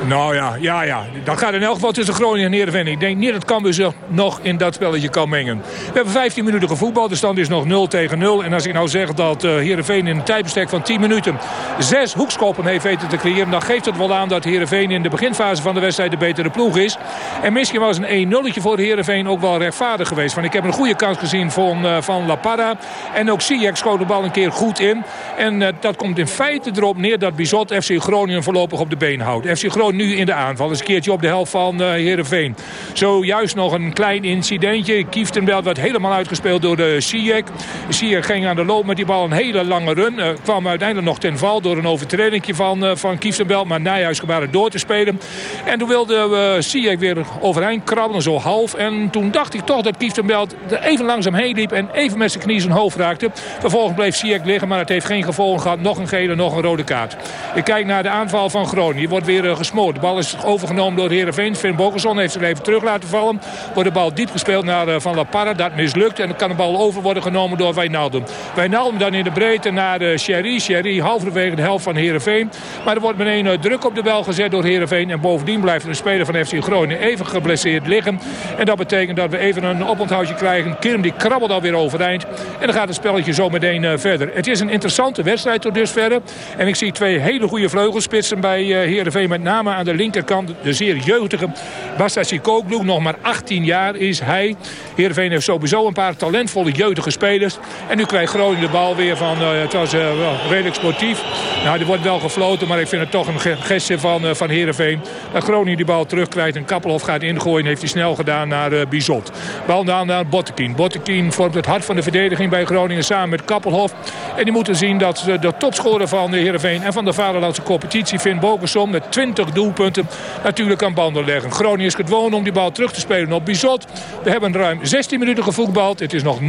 Nou ja, ja, ja. Dat gaat in elk geval tussen Groningen en Heerenveen. Ik denk niet dat Cambuur zich nog in dat spelletje kan mengen. We hebben 15 minuten gevoetbald. De stand is nog 0 tegen 0. En als ik nou zeg dat uh, Heerenveen in een tijdbestek van 10 minuten... zes hoekskoppen heeft weten te creëren... dan geeft het wel aan dat Heerenveen in de beginfase van de wedstrijd... de betere ploeg is. En misschien was een 1-0'tje voor Heerenveen ook wel rechtvaardig geweest. Want ik heb een goede kans gezien van, uh, van La Parra. En ook Ziyech schoot de bal een keer goed in. En uh, dat komt in feite erop neer dat Bizot FC Groningen voorlopig op de been houdt. FC Groningen nu in de aanval. Eens een keertje op de helft van uh, Heerenveen. Zojuist nog een klein incidentje. Kieftenbelt werd helemaal uitgespeeld door de Sijek. Sijek ging aan de loop met die bal een hele lange run. Uh, kwam uiteindelijk nog ten val door een overtreding van, uh, van Kieftenbelt. Maar Nijhuis gebaarde door te spelen. En toen wilde Sijek weer overeind krabbelen, zo half. En toen dacht ik toch dat Kieftenbelt er even langzaam heen liep. En even met zijn knie zijn hoofd raakte. Vervolgens bleef Sijek liggen, maar het heeft geen gevolgen gehad. Nog een gele, nog een rode kaart. Ik kijk naar de aanval van Groningen. Die wordt weer gesmoord. De bal is overgenomen door Heerenveen. Finn Bogerson heeft zich even terug laten vallen. Wordt de bal diep gespeeld naar uh, Van La Parra. Dat mislukt. En dan kan de bal over worden genomen door Wijnaldum. Wijnaldum dan in de breedte naar Sherry. Sherry halverwege de helft van Heerenveen. Maar er wordt meteen uh, druk op de bel gezet door Heerenveen. En bovendien blijft de speler van FC Groningen even geblesseerd liggen. En dat betekent dat we even een oponthoudje krijgen. Kirm die krabbelt alweer overeind. En dan gaat het spelletje zo meteen verder. Het is een interessante wedstrijd tot dusverre. En ik zie twee hele goede vleugelspitsen bij Heerenveen. Met name aan de linkerkant de zeer jeugdige Basta Sikoglu. Nog maar 18 jaar is hij. Heerenveen heeft sowieso een paar talentvolle jeugdige spelers. En nu krijgt Groningen de bal weer van... Uh, het was wel redelijk sportief. Nou, die wordt wel gefloten, maar ik vind het toch een gestje van, uh, van Heerenveen. Dat Groningen die bal terugkrijgt en Kappelhof gaat ingooien. Heeft hij snel gedaan naar uh, Bizot. Bal dan naar Bottekin. Bottekin vormt het hart van de verdediging bij Groningen samen met Kappelhof. En die moeten zien dat de topscorer van de Heerenveen en van de vaderlandse competitie... Finn Bogersom met 20 doelpunten natuurlijk aan banden leggen. Groningen is gedwongen om die bal terug te spelen op Bizot. We hebben ruim 16 minuten gevoetbald. Het is nog 0-0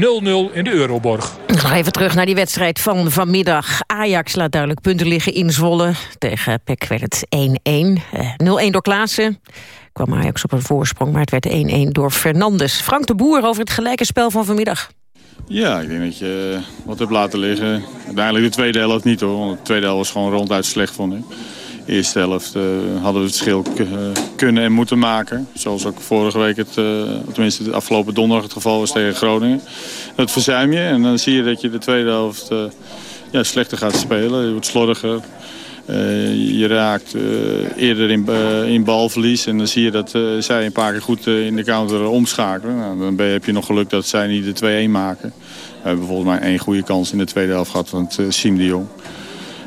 in de Euroborg. Nog even terug naar die wedstrijd van vanmiddag. Ajax laat duidelijk punten liggen in Zwolle. Tegen PEC werd het 1-1. Uh, 0-1 door Klaassen kwam Ajax op een voorsprong, maar het werd 1-1 door Fernandes. Frank de Boer over het gelijke spel van vanmiddag. Ja, ik denk dat je wat hebt laten liggen. Uiteindelijk de tweede helft niet hoor, want de tweede helft was gewoon ronduit slecht vond ik. Eerste helft uh, hadden we het schil kunnen en moeten maken. Zoals ook vorige week, het, uh, tenminste de afgelopen donderdag het geval was tegen Groningen. Dat verzuim je en dan zie je dat je de tweede helft ja, slechter gaat spelen. Je wordt slordiger. je raakt eerder in, in balverlies en dan zie je dat zij een paar keer goed in de counter omschakelen. Nou, dan ben heb je nog geluk dat zij niet de 2-1 maken. We hebben volgens mij één goede kans in de tweede helft gehad van het Siem de Jong.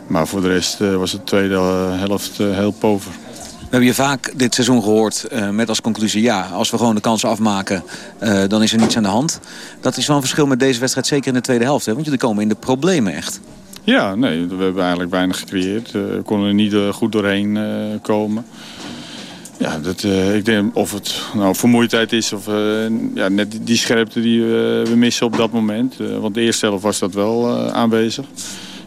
Maar voor de rest was de tweede helft heel pover. We hebben je vaak dit seizoen gehoord uh, met als conclusie... ja, als we gewoon de kansen afmaken, uh, dan is er niets aan de hand. Dat is wel een verschil met deze wedstrijd, zeker in de tweede helft. Hè? Want jullie komen in de problemen echt. Ja, nee, we hebben eigenlijk weinig gecreëerd. Uh, we konden er niet goed doorheen komen. Ja, dat, eh, ik denk of het nou, vermoeidheid is of eh, ja, net die, scherpte die we, we missen op dat moment. Eh, want de eerste helft was dat wel eh, aanwezig.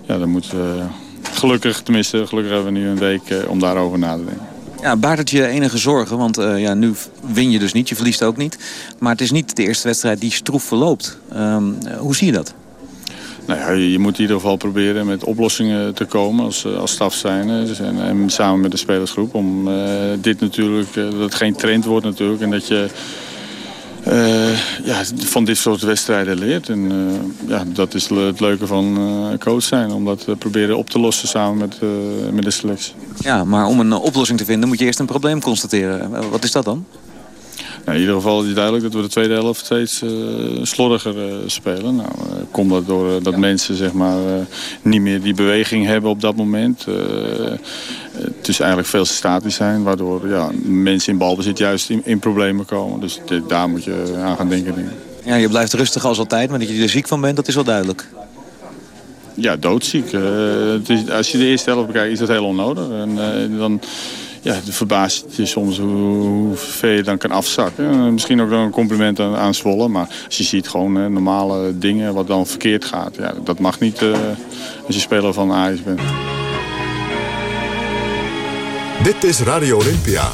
Ja, dan moeten we gelukkig, tenminste gelukkig hebben we nu een week eh, om daarover na te denken. Ja, baart het je enige zorgen? Want eh, ja, nu win je dus niet, je verliest ook niet. Maar het is niet de eerste wedstrijd die stroef verloopt. Ehm, hoe zie je dat? Nou ja, je moet in ieder geval proberen met oplossingen te komen als, eh, als staf zijn. dus En, en samen met de spelersgroep. Om dit natuurlijk, dat het geen trend wordt natuurlijk. En dat je eh, ja, van dit soort wedstrijden leert. En eh, ja, dat is het leuke van eh, coach zijn. Om dat proberen op te lossen samen met, met de selectie. Ja, maar om een oplossing te vinden moet je eerst een probleem constateren. Wat is dat dan? Nou, in ieder geval is het duidelijk dat we de tweede helft steeds eh, slordiger eh, spelen. Nou, eh, komt dat door dat mensen zeg maar, niet meer die beweging hebben op dat moment. Het is eigenlijk veel statisch zijn, waardoor ja, mensen in balbezit juist in, in problemen komen. Dus dit- daar moet je aan gaan denken. denk. Ja, je blijft rustig als altijd, maar dat je er ziek van bent, dat is wel duidelijk. Ja, doodziek. Het is, als je de eerste helft bekijkt, is dat heel onnodig. En dan ja, het verbaast je soms hoe, hoe ver je dan kan afzakken. Eh, misschien ook wel een compliment aan, aan Zwolle. Maar als je ziet gewoon eh, normale dingen wat dan verkeerd gaat. Ja, dat mag niet eh, als je speler van Ajax bent. Dit is Radio Olympia.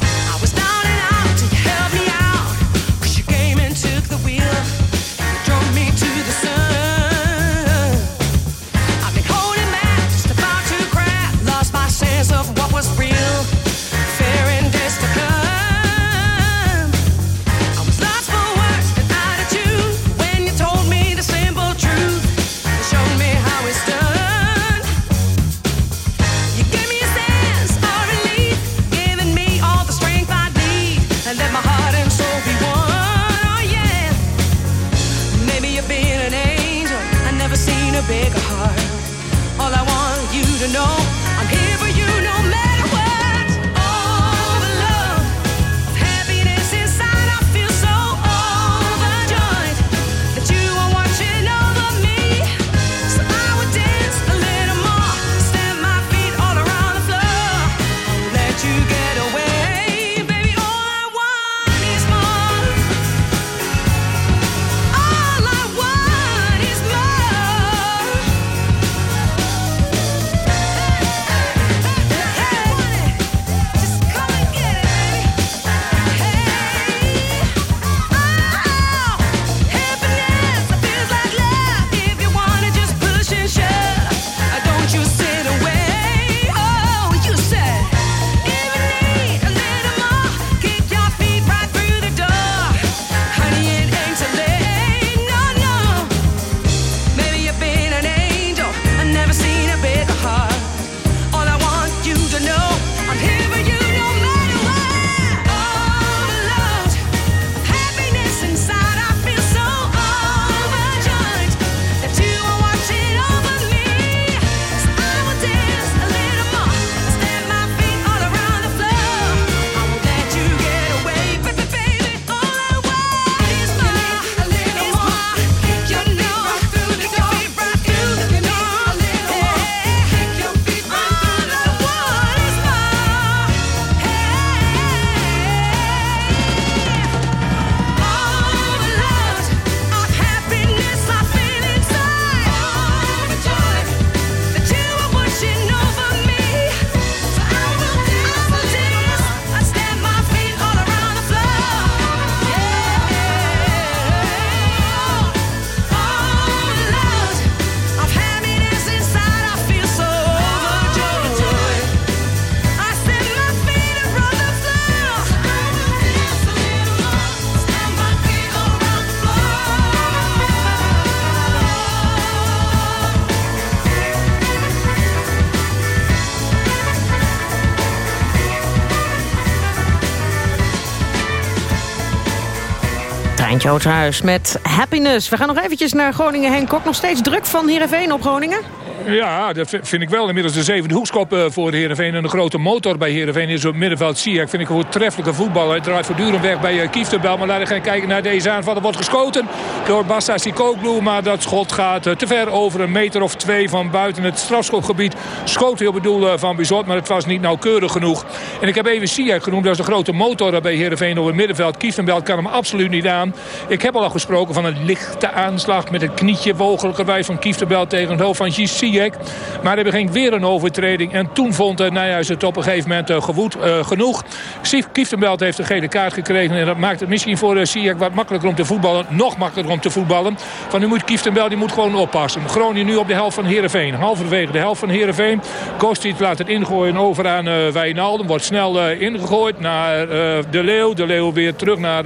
Oosterhuis met Happiness. We gaan nog eventjes naar Groningen. Henk Kok, nog steeds druk van Heerenveen op Groningen? Ja, dat vind ik wel. Inmiddels de zevende hoekskop eh, voor Heerenveen. En de grote motor bij Heerenveen is op middenveld. Ziyech vind ik een voortreffelijke voetballer. Hij draait voortdurend weg bij uh, Kieftenbel. Maar laten we gaan kijken naar deze aanval. Er wordt geschoten. door Bassa Sikoglu. Maar dat schot gaat eh, te ver over een meter of twee van buiten het strafschopgebied. Schoot hij op het doel eh, van Bizot, maar het was niet nauwkeurig genoeg. En ik heb even Ziyech genoemd, dat is de grote motor eh, bij Heerenveen op het middenveld. Kieftenbelt kan hem absoluut niet aan. Ik heb al gesproken van een lichte aanslag met het knietje mogelijkerwijs van Kieftenbelt tegen het hoofd van Maar er ging weer een overtreding. En toen vond uh, Nijhuis het op een gegeven moment uh, gewoed, uh, genoeg. Kieftenbelt heeft een gele kaart gekregen. En dat maakt het misschien voor Ziyech wat makkelijker om te voetballen. Nog makkelijker om te voetballen. Van nu moet Kieftenbelt die moet gewoon oppassen. Groningen nu op de helft van Heerenveen. Halverwege de helft van Heerenveen. Kostic laat het ingooien over aan uh, Wijnaldum. Wordt snel ingegooid naar De Leeuw. De Leeuw weer terug naar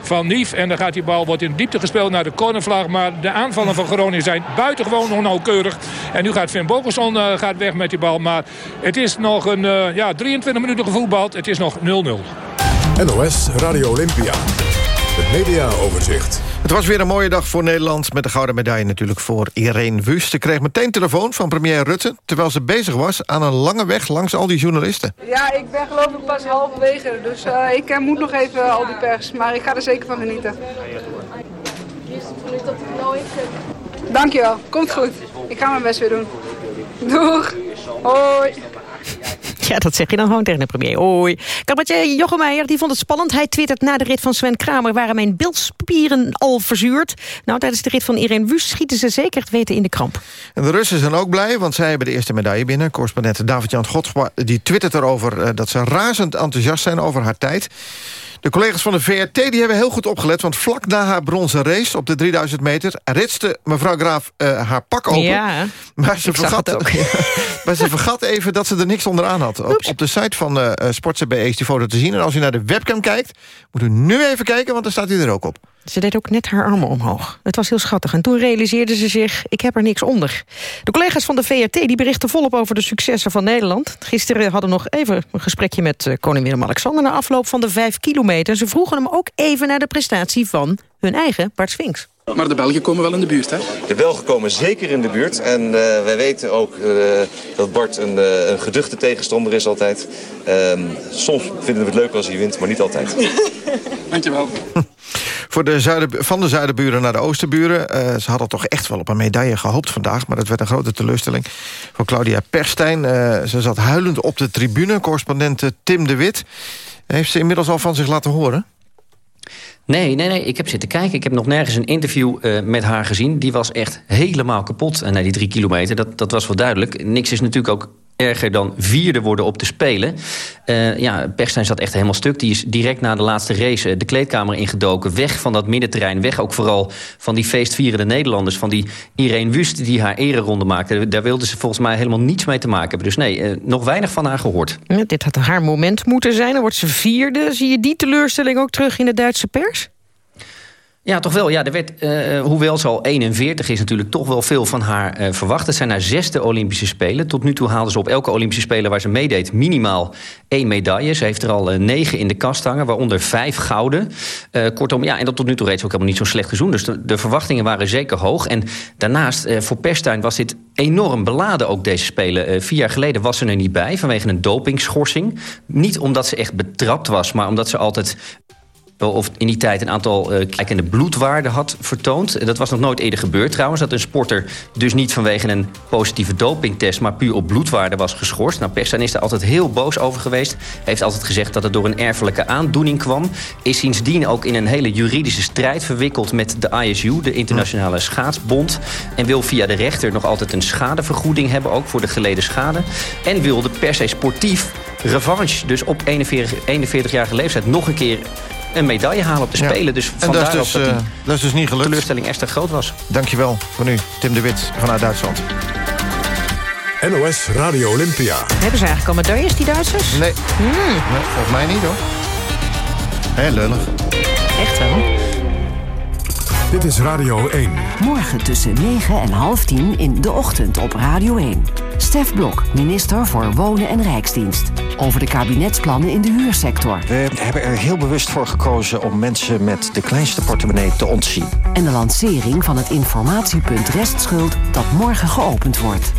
Van Nief. En dan gaat die bal wordt in diepte gespeeld naar de cornervlag. Maar de aanvallen van Groningen zijn buitengewoon onnauwkeurig. En nu gaat Finn Bokelson uh, gaat weg met die bal. Maar het is nog een uh, ja, 23 minuten gevoetbald. Het is nog 0-0. NOS Radio Olympia. Het mediaoverzicht. Het was weer een mooie dag voor Nederland... met de gouden medaille natuurlijk voor Irene Wust. Ze kreeg meteen telefoon van premier Rutte... terwijl ze bezig was aan een lange weg langs al die journalisten. Ja, ik ben geloof ik pas halverwege. Dus uh, ik uh, moet nog even al die pers. Maar ik ga er zeker van genieten. Dankjewel, komt goed. Ik ga mijn best weer doen. Doeg. Hoi. Ja, dat zeg je dan gewoon tegen de premier. Hoi. Cabaretier Jochem Meijer die vond het spannend. Hij twittert na de rit van Sven Kramer... waren mijn bilspieren al verzuurd. Nou, tijdens de rit van Irene Wust schieten ze zeker het weten in de kramp. En de Russen zijn ook blij, want zij hebben de eerste medaille binnen. Correspondent David-Jan die twittert erover... Uh, dat ze razend enthousiast zijn over haar tijd. De collega's van de VRT die hebben heel goed opgelet... want vlak na haar bronzen race op de 3000 meter... ritste mevrouw Graaf uh, haar pak open. Ja, maar ze, vergat, ook. maar ze vergat even dat ze er niks onderaan had. Op, op, de site van uh, Sportse is die foto te zien. En als u naar de webcam kijkt, moet u nu even kijken... want dan staat hij er ook op. Ze deed ook net haar armen omhoog. Het was heel schattig. En toen realiseerde ze zich, ik heb er niks onder. De collega's van de VRT die berichten volop over de successen van Nederland. Gisteren hadden nog even een gesprekje met uh, koning Willem-Alexander... na afloop van de vijf kilometer. Ze vroegen hem ook even naar de prestatie van hun eigen Bart Swings. Maar de Belgen komen wel in de buurt, hè? De Belgen komen zeker in de buurt. En uh, wij weten ook uh, dat Bart een, uh, een geduchte tegenstander is altijd. soms vinden we het leuk als hij wint, maar niet altijd. Dankjewel. Voor de zuiden, van de zuidenburen naar de oosterburen. Uh, ze hadden toch echt wel op een medaille gehoopt vandaag... maar dat werd een grote teleurstelling voor Claudia Perstijn. Uh, ze zat huilend op de tribune, correspondent Tim de Wit. Heeft ze inmiddels al van zich laten horen? Nee, nee, nee. Ik heb zitten kijken. Ik heb nog nergens een interview uh, met haar gezien. Die was echt helemaal kapot na die drie kilometer. Dat, dat was wel duidelijk. Niks is natuurlijk ook erger dan vierde worden op de Spelen. Uh, ja, Perstijn zat echt helemaal stuk. Die is direct na de laatste race de kleedkamer ingedoken. Weg van dat middenterrein. Weg ook vooral van die feestvierende Nederlanders. Van die Irene Wust die haar ereronde maakte. Daar wilde ze volgens mij helemaal niets mee te maken hebben. Dus nee, uh, nog weinig van haar gehoord. Ja, dit had haar moment moeten zijn. Dan wordt ze vierde. Zie je die teleurstelling ook terug in de Duitse pers? Ja, toch wel. Ja, er werd, uh, hoewel ze al 41 is, natuurlijk toch wel veel van haar uh, verwacht. Het zijn haar zesde Olympische Spelen. Tot nu toe haalde ze op elke Olympische Spelen waar ze meedeed minimaal één medaille. Ze heeft er al negen in de kast hangen, waaronder vijf gouden. kortom, ja, en dat tot nu toe reeds ook helemaal niet zo'n slecht seizoen. Dus de, de, verwachtingen waren zeker hoog. En daarnaast, voor Perstijn was dit enorm beladen ook deze Spelen. vier jaar geleden was ze er niet bij vanwege een dopingschorsing. Niet omdat ze echt betrapt was, maar omdat ze altijd of in die tijd een aantal uh, kijkende bloedwaarden had vertoond. Dat was nog nooit eerder gebeurd trouwens. Dat een sporter dus niet vanwege een positieve dopingtest... maar puur op bloedwaarden was geschorst. Nou, Perstijn is daar altijd heel boos over geweest. Heeft altijd gezegd dat het door een erfelijke aandoening kwam. Is sindsdien ook in een hele juridische strijd verwikkeld... met de ISU, de Internationale Schaatsbond. En wil via de rechter nog altijd een schadevergoeding hebben... ook voor de geleden schade. En wilde per se sportief revanche. Dus op 41, 41-jarige leeftijd nog een keer een medaille halen op de Spelen. Ja. Dus vandaar dat, is dus, dat die uh, dat is dus niet gelukt. teleurstelling extra groot was. Dankjewel voor nu, Tim de Wit vanuit Duitsland. NOS Radio Olympia. Hebben ze eigenlijk al medailles, die Duitsers? Nee. Hmm. nee volgens mij niet, hoor. Hé, lullig. Echt wel. Dit is Radio 1. Morgen tussen 9 en half 10 in de ochtend op Radio 1. Stef Blok, minister voor Wonen en Rijksdienst over de kabinetsplannen in de huursector. We hebben er heel bewust voor gekozen om mensen met de kleinste portemonnee te ontzien. En de lancering van het informatiepunt restschuld dat morgen geopend wordt.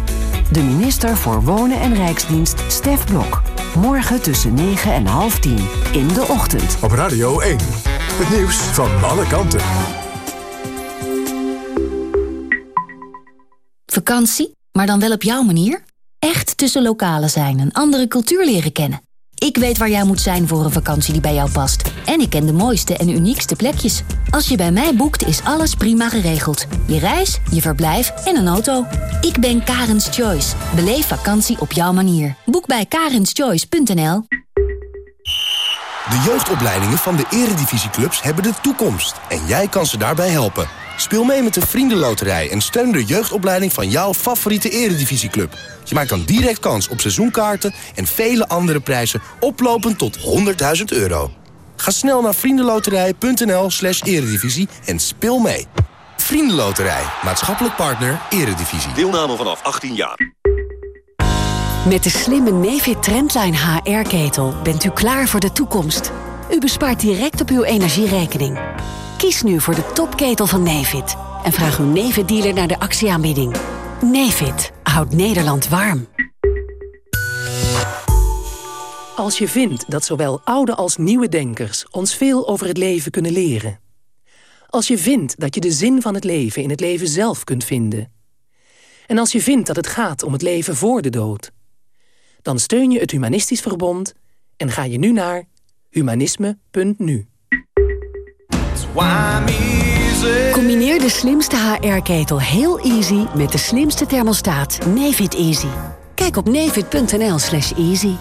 De minister voor Wonen en Rijksdienst, Stef Blok. Morgen tussen 9 en half 10 in de ochtend. Op Radio 1. Het nieuws van alle kanten. Vakantie, maar dan wel op jouw manier? Echt tussen lokalen zijn, een andere cultuur leren kennen. Ik weet waar jij moet zijn voor een vakantie die bij jou past. En ik ken de mooiste en uniekste plekjes. Als je bij mij boekt, is alles prima geregeld. Je reis, je verblijf en een auto. Ik ben Karens Choice. Beleef vakantie op jouw manier. Boek bij karenschoice.nl De jeugdopleidingen van de eredivisieclubs hebben de toekomst. En jij kan ze daarbij helpen. Speel mee met de Vriendenloterij en steun de jeugdopleiding van jouw favoriete eredivisieclub. Je maakt dan direct kans op seizoenkaarten en vele andere prijzen oplopend tot 100.000 euro. Ga snel naar vriendenloterij.nl slash eredivisie en speel mee. Vriendenloterij, maatschappelijk partner, eredivisie. Deelname vanaf 18 jaar. Met de slimme Nefit Trendline HR-ketel bent u klaar voor de toekomst. U bespaart direct op uw energierekening. Kies nu voor de topketel van Nefit en vraag uw Nefit-dealer naar de actieaanbieding. Nefit houdt Nederland warm. Als je vindt dat zowel oude als nieuwe denkers ons veel over het leven kunnen leren. Als je vindt dat je de zin van het leven in het leven zelf kunt vinden. En als je vindt dat het gaat om het leven voor de dood. Dan steun je het Humanistisch Verbond en ga je nu naar humanisme.nu. Combineer de slimste HR-ketel heel easy met de slimste thermostaat Nefit Easy. Kijk op nefit.nl slash easy.